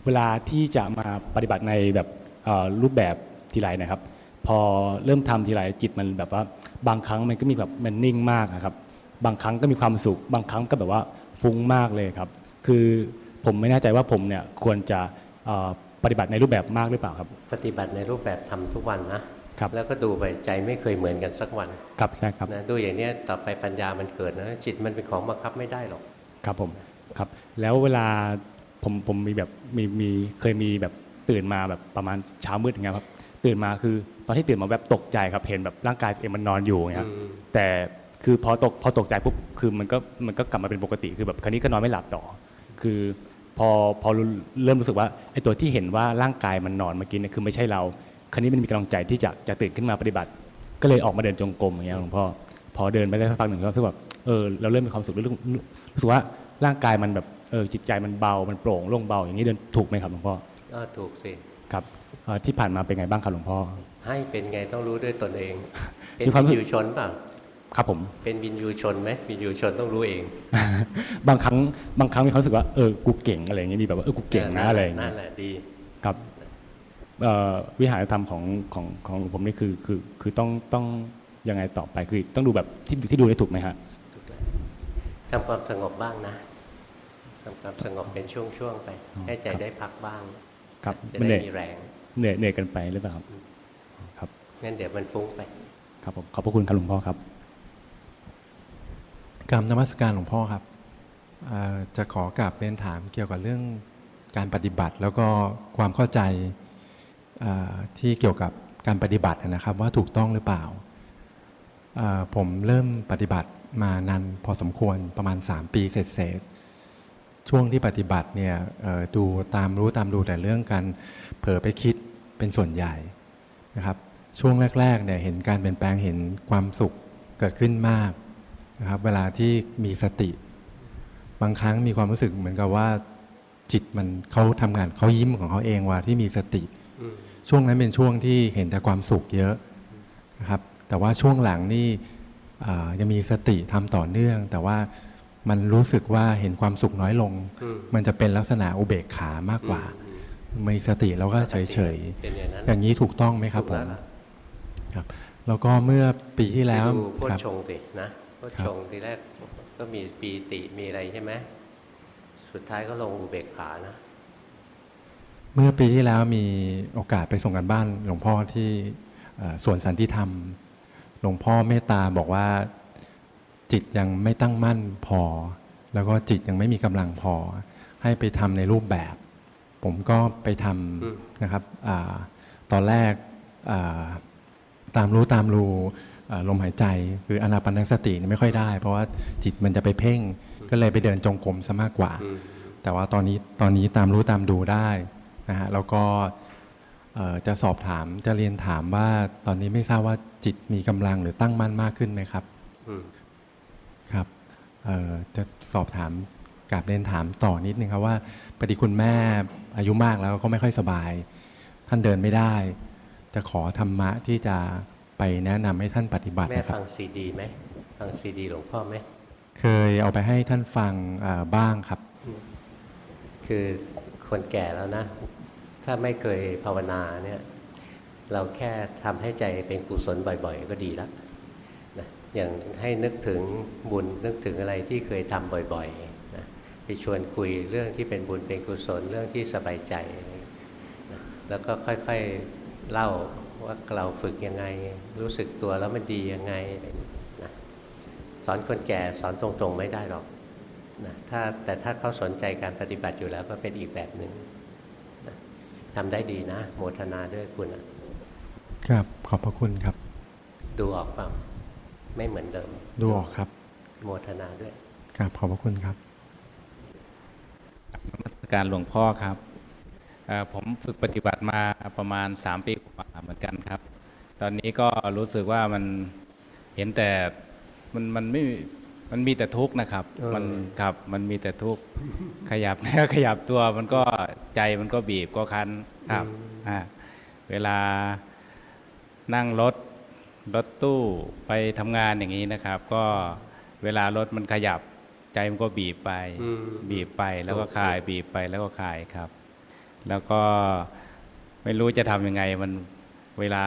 เวลาที่จะมาปฏิบัติในแบบเอ่อรูปแบบทีไรนะครับ พอเริ่มทำทีไรจิตมันแบบว่าบางครั้งมันก็มีแบบมันนิ่งมากนะครับ บางครั้งก็มีความสุข บางครั้งก็แบบว่าฟุ้งมากเลยครับ คือผมไม่แน่ใจว่าผมเนี่ยควรจะเอ่อปฏิบัติในรูปแบบมากหรือเปล่าครับ ปฏิบัติในรูปแบบทำทุกวันนะครับแล้วก็ดูไปใจไม่เคยเหมือนกันสักวันครับใช่ครับนะดูอย่างเนี้ยต่อไปปัญญามันเกิดนะจิตมันเป็นของบังคับไม่ได้หรอก ครับผมครับ แล้วเวลาผมผมมีแบบมีมีเคยมีแบบตื่นมาแบบประมาณเช้ามืดอย่างเงี้ยครับ ตื่นมาคือตอนที่ตื่นมาแบบตกใจครับเห็นแบบร่างกายตัวเองมันนอนอยู่อย่างเงี้ยอืมแต่คือพอตกพอตกใจปุ๊บคือมันก็มันก็กลับมาเป็นปกติคือแบบคราวนี้ก็นอนไม่หลับต่อ คือพพอพอรู้เริ่มรู้สึกว่าไอ้ตัวที่เห็นว่าร่างกายมันนอนเมื่อกี้เนี่ยคือไม่ใช่เราคราวนี้มันมีกำลังใจที่จะจะตื่นขึ้นมาปฏิบัติ ก็เลยออกมาเดินจงกรมอย่างเงี้ยหลวงพ่อพอเดินไปได้สักพักหนึ่งก็รู้สึกแบบเออเราเริ่มมีความสุขรู้สึกรู้สึกว่าร่างกายมันแบบเออจิตใจมันเบา มันโปร่งโล่งเบาอย่างนี้เดินถูกไหมครับหลวงพ่อก็ถูกสิครับเอ่อที่ผ่านมาเป็นไงบ้างครับหลวงพ่อให้เป็นไงต้องรู้ด้วยตนเอง เป็นมีความวิรู้นยูชนเปล่าครับผมเป็นวินยูชนไหมวินยูชนต้องรู้เอง บางครั้งบางครั้งมีความรู้สึกว่าเออกูเก่งอะไรอย่างเงี้ยมีแบบว่าเออกูเก่งนะอะไรอย่างเงี้นั่ยนแหละดีครับเอ่อวิหารธรรมของของของผมนี่คือคือคือต้องต้องยังไงต่อไปคือต้องดูแบบที่ที่ดูได้ถูกไหมฮะ ทำความสงบบ้างนะทำความสงบเป็นช่วงๆไปอ๋อให้ใจครับได้พักบ้างครับจะมันเหนื่ได้อยมีแรงเหนื่อยเหนื่อยกันไปหรือเปล่าครับครับงั้นเดี๋ยวมันฟุ้งไป ครับผมขอบพระคุณครับหลวงพ่อครับกรรมนมัสการหลวงพ่อครับเอ่อจะขอกราบเรียนถามเกี่ยวกับเรื่องการปฏิบัติ แล้วก็ความเข้าใจเอ่อที่เกี่ยวกับการปฏิบัตินะครับ ว่าถูกต้องหรือเปล่าเอ่อผมเริ่มปฏิบัติ มานานพอสมควรประมาณ 3 ปีเศษๆช่วงที่ปฏิบัติเนี่ยเอ่อดูตามรู้ตามดูแต่เรื่องการเผลอไปคิดเป็นส่วนใหญ่นะครับ ช่วงแรกๆเนี่ยเห็นการเปลี่ยนแปลงเห็นความสุขเกิดขึ้นมากนะครับเวลาที่มีสติ บางครั้งมีความรู้สึกเหมือนกับว่าจิตมันเขาทำงานเขายิ้มของเขาเองว่าที่มีสติอืมช่วงนั้นเป็นช่วงที่เห็นแต่ความสุขเยอะนะครับแต่ว่าช่วงหลังนี่อ่า ยังมีสติทำต่อเนื่อง แต่ว่ามันรู้สึกว่าเห็นความสุขน้อยลงอืมมันจะเป็นลักษณะอุเบกขามากกว่ามีสติแล้วก็เฉยเฉยๆเป็นอย่างนั้นอย่างนี้ถูกต้องไหมครับถูผกแล้วมล่ะครับ แล้วก็เมื่อปีที่แล้วไปดูโพคชรับฌงค์สินะโพชครับฌงค์ทีแรกก็มีปีติมีอะไรใช่ไหมสุดท้ายก็ลงอุเบกขานะ เมื่อปีที่แล้วมีโอกาสไปส่งกันบ้านหลวงพ่อที่เอ่อสวนสันติธรรม หลวงพ่อเมตตาบอกว่าจิตยังไม่ตั้งมั่นพอ แล้วก็จิตยังไม่มีกำลังพอ ให้ไปทำในรูปแบบ ผมก็ไปทอืมำนะครับอาตอนแรกอ่าตามรู้ตามรู้อ่าลมหายใจคืออนาปานสติเนี่ยไม่ค่อยได้ เพราะว่าจิตมันจะไปเพ่ง ก็เลยไปเดินจงกรมซะมากกว่าอืมแต่ว่าตอนนี้ตอนนี้ตามรู้ตามดูได้นะฮะแล้วก็เอ่อ จะสอบถามจะเรียนถามว่าตอนนี้ไม่ทราบว่าจิตมีกำลังหรือตั้งมั่นมากขึ้นไหมครับอืมครับเอ่อจะสอบถามกราบเรียนถามต่อนิดนึงครับว่าพอดีคุณแม่อายุมากแล้วก็ไม่ค่อยสบาย ท่านเดินไม่ได้ จะขอธรรมะที่จะไปแนะนำให้ท่านปฏิบัติแม่นะครับฟังซีดีไหมฟังซีดีหลวงพ่อไหมเคยเอาไปให้ท่านฟังเอ่อบ้างครับ คือคนแก่แล้วนะ ถ้าไม่เคยภาวนาเนี่ยเราแค่ทำให้ใจเป็นกุศลบ่อย ๆ ก็ดีแล้วนะอย่างให้นึกถึงบุญนึกถึงอะไรที่เคยทำบ่อยๆนะไปชวนคุยเรื่องที่เป็นบุญเป็นกุศลเรื่องที่สบายใจนะแล้วก็ค่อยๆเล่าว่าเราฝึกยังไง รู้สึกตัวแล้วมันดียังไงนะสอนคนแก่สอนตรงๆไม่ได้หรอกนะถ้าแต่ถ้าเขาสนใจการปฏิบัติอยู่แล้วก็เป็นอีกแบบหนึ่ง ทำได้ดีนะ โมทนาด้วยคุณอะครับขอบพระคุณครับ ดูออกเปล่าไม่เหมือนเดิม ดูออกครับ โมทนาด้วยครับขอบพระคุณครับการหลวงพ่อครับเอ่อผมฝึกปฏิบัติมาประมาณ 3 ปีกว่าเหมือนกันครับ ตอนนี้ก็รู้สึกว่ามันเห็นแต่มันมันไม่ มันมีแต่ทุกข์นะครับเออมันครับมันมีแต่ทุกข์ขยับเนื้อขยับตัวมันก็ใจมันก็บีบก็คันครับอ่าเวลานั่งรถรถตู้ไปทำงานอย่างนี้นะครับ ก็เวลารถมันขยับใจมันก็บีบไปอืมบีบไปแล้วก็ถูกคลาย บีบไปแล้วก็คลายครับ แล้วก็ไม่รู้จะทำยังไง มันเวลา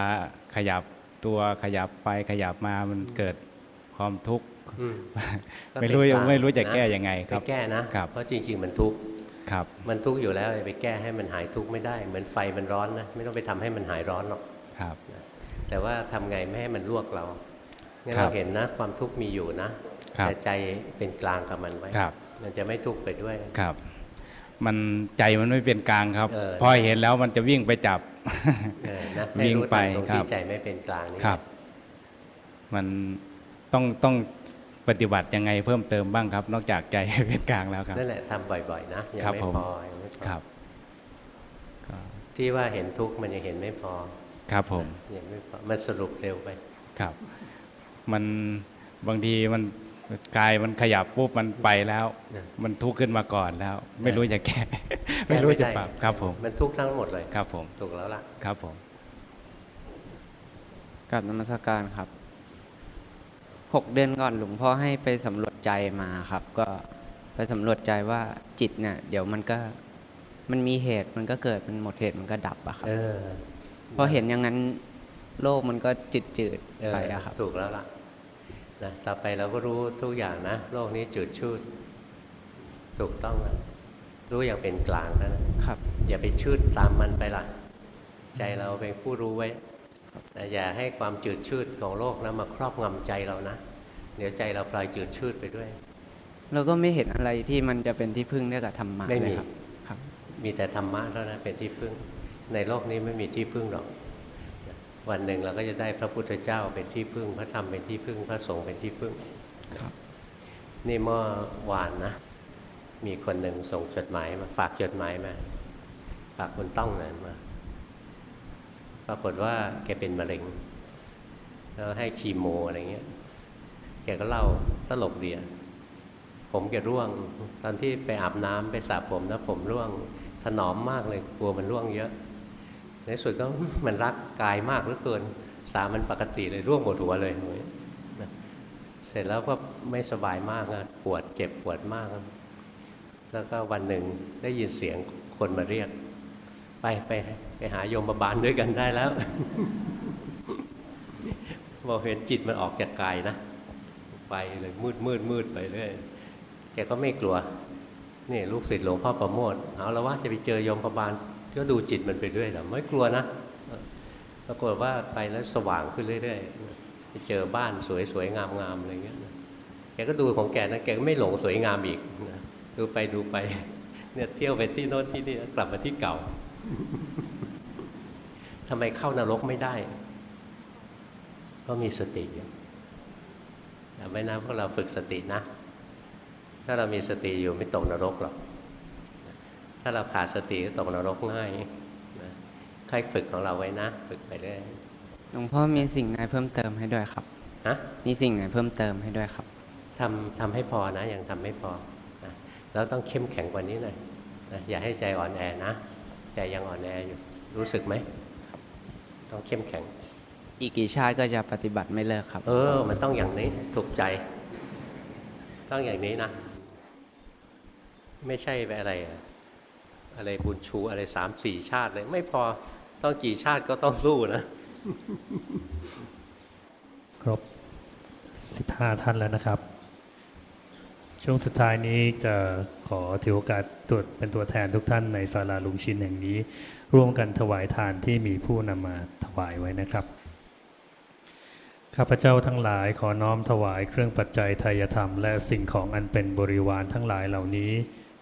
ขยับตัวขยับไปขยับมามันเกิดความทุกข์อืมก็ ไม่รู้เป็นกลางไม่รู้จะนแก้ยังไงครับไปแก้นะครับเพราะจริงๆมันทุกข์ครับมันทุกข์อยู่แล้วไปแก้ให้มันหายทุกข์ไม่ได้ เหมือนไฟมันร้อนนะไม่ต้องไปทำให้มันหายร้อนหรอกครับ แต่ว่าทำไงไม่ให้มันลวกเรางั้นครับเราเห็นนะความทุกข์มีอยู่นะครับแต่ใจเป็นกลางกับมันไว้ครับมันจะไม่ทุกข์ไปด้วยครับ มันใจมันไม่เป็นกลางครับเออพอเห็นแล้วมันจะวิ่งไปจับเออนะให้วิ่งรู้ไปตามตรงครัที่บใจไม่เป็นกลางนี่ครับ มันต้องต้อง ปฏิบัติยังไงเพิ่มเติมบ้างครับ นอกจากใจเป็นกลางแล้วครับนั่นแหละทำบ่อยๆ นะยังครับไม่ผมพอยังไม่พอครับที่ว่าเห็นทุกข์มันยังเห็นไม่พอ ครับผมยังไม่พอมันสรุปเร็วไปครับ มันบางทีมันกายมันขยับปุ๊บมันไปแล้ว มันทุกข์ขึ้นมาก่อนแล้ว ไม่รู้จะแก้ไม่รู้จะปรับครับผม มันทุกข์ทั้งหมดเลยครับ ผมถูกแล้วล่ะครับผมกับนมัสการครับ หกเดือนก่อนหลวงพ่อให้ไปสำรวจใจมาครับ ก็ไปสำรวจใจว่าจิตเนี่ยเดี๋ยวมันก็มันมีเหตุมันก็เกิดมันหมดเหตุมันก็ดับอะครับเออพอเห็นอย่างนั้นโลกมันก็จืดจืดๆเออไปอะครับถูกแล้วล่ะนะต่อไปเราก็รู้ทุกอย่างนะ โลกนี้จืดชืดถูกต้องแล้วรู้อย่างเป็นกลางแล้วนะครับ อย่าไปชืดตามมันไปล่ะ ใจเราเป็นผู้รู้ไว้ แต่อย่าให้ความจืดชืดของโลกนะมาครอบงำใจเรานะ เดี๋ยวใจเราพลอยจืดชืดไปด้วย เราก็ไม่เห็นอะไรที่มันจะเป็นที่พึ่งได้กับธรรมะไม่เลมียครับครับ มีแต่ธรรมะเท่านั้นเป็นที่พึ่ง ในโลกนี้ไม่มีที่พึ่งหรอก วันหนึ่งเราก็จะได้พระพุทธเจ้าเป็นที่พึ่ง พระธรรมเป็นที่พึ่ง พระสงฆ์เป็นที่พึ่งครับนี่เมื่อวานนะ มีคนหนึ่งส่งจดหมายมา ฝากจดหมายมา ฝากคุณต้องนั่นมา ปรากฏว่าแกเป็นมะเร็ง แล้วให้คีโมอะไรเงี้ย แกก็เล่าตลกเดียผมแกร่วง ตอนที่ไปอาบน้ำไปสระผมนะผมร่วงถนอมมากเลยกลัวมันร่วงเยอะ ในสุดก็มันรักกายมากเหลือเกิน สามันปกติเลยร่วงหมดหัวเลยเสร็จแล้วก็ไม่สบายมากนะปวดเจ็บปวดมาก แล้วก็วันหนึ่งได้ยินเสียงคนมาเรียก ไปไป ไปหาโยมบาลด้วยกันได้แล้วบอกเห็นจิตมันออกจากกายนะ ไปเลยมืดมืดมืดไปเรื่อยแกก็ไม่กลัวนี่ลูกศิษย์หลวงพ่อประโมทเอาแล้วว่าจะไปเจอโยมพบาลก็ดูจิตมันไปด้วยเหรอไม่กลัวนะปรากฏว่าไปแล้วสว่างขึ้นเรื่อยๆไปเจอบ้านสวยๆงามๆอะไรเงี้ยแกก็ดูของแกนะแกก็ไม่หลงสวยงามอีกดูไปดูไปเนี่ยเที่ยวไปที่โน้นที่นี่กลับมาที่เก่า ทำไมเข้านรกไม่ได้เพราะมีสติอยู่จำไว้นะพวกเราฝึกสตินะ ถ้าเรามีสติอยู่ไม่ตกนรกหรอก ถ้าเราขาดสติก็ตกนรกง่ายนะค่อยฝึกของเราไว้นะ ฝึกไปเรื่อยหลวงพ่อมีสิ่งไหนเพิ่มเติมให้ด้วยครับฮะมีสิ่งไหนเพิ่มเติมให้ด้วยครับทำทำให้พอนะยังทำไม่พอนะแล้วต้องเข้มแข็งกว่านี้หน่อยนะอย่าให้ใจอ่อนแอนะ ใจยังอ่อนแออยู่รู้สึกไหม ต้องเข้มแข็ง อีกกี่ชาติก็จะปฏิบัติไม่เลิกครับ เออ มันต้องอย่างนี้ถูกใจ ต้องอย่างนี้นะ ไม่ใช่ไปอะไร อะอะไรบุญชูอะไรสามสี่ชาติเลย ไม่พอต้องกี่ชาติก็ต้องสู้นะ ครบ15ท่านแล้วนะครับ ช่วงสุดท้ายนี้จะขอถือโอกาสตรวจเป็นตัวแทนทุกท่านในศาลาลุงชินแห่งนี้ ร่วมกันถวายทานที่มีผู้นำมาถวายไว้นะครับ ข้าพเจ้าทั้งหลายขอน้อมถวายเครื่องปัจจัยทายธรรม และสิ่งของอันเป็นบริวารทั้งหลายเหล่านี้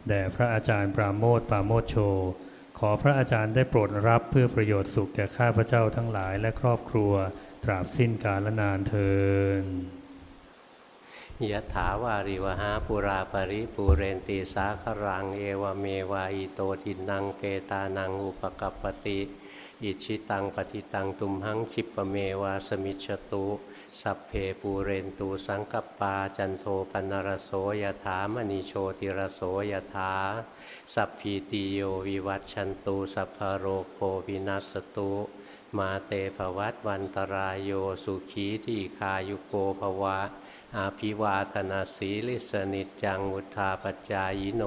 แด่พระอาจารย์ปราโมทปราโมทโช ขอพระอาจารย์ได้โปรดรับเพื่อประโยชน์สุขแก่ข้าพเจ้าทั้งหลายและครอบครัว ตราบสิ้นกาลนานเทิน ยะถาวาริวหาปุราปริปูเรนตีสาครัง เอวเมวาอิโตทินังเปตานังอุปกัปปติ อิชิตังปฏิตังตุมหังคิปะเมวาสมิจฉตุสัพเพปูเรนตูสังกปาจันโทปนรโสยถามณีโชติรโสยถาสัพพีติโยวิวัตชันตูสัพพะโรโควินัสตุมาเตภวัตวันตรายโยสุขีที่คายุโกภวะ อาภิวาธนาสีลิสนิจังวุธาปจายโน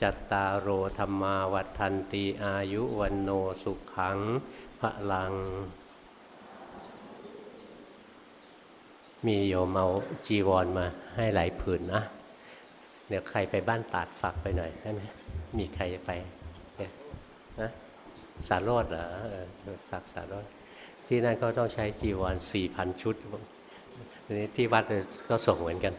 จัตตารโอธรรมาวัฏันตีอายุวันโนสุขังพระลัง มีโยมเอาจีวรมาให้หลายผืนนะ เดี๋ยวใครไปบ้านตาดฝากไปหน่อยได้ไหมมีใครจะไปเนี่ยนะสารโรดเหรอเออฝากสารโรดที่นั่นก็ต้องใช้จีวรสี่พันชุด ทีนี้ที่วัดก็ส่งเหมือนกัน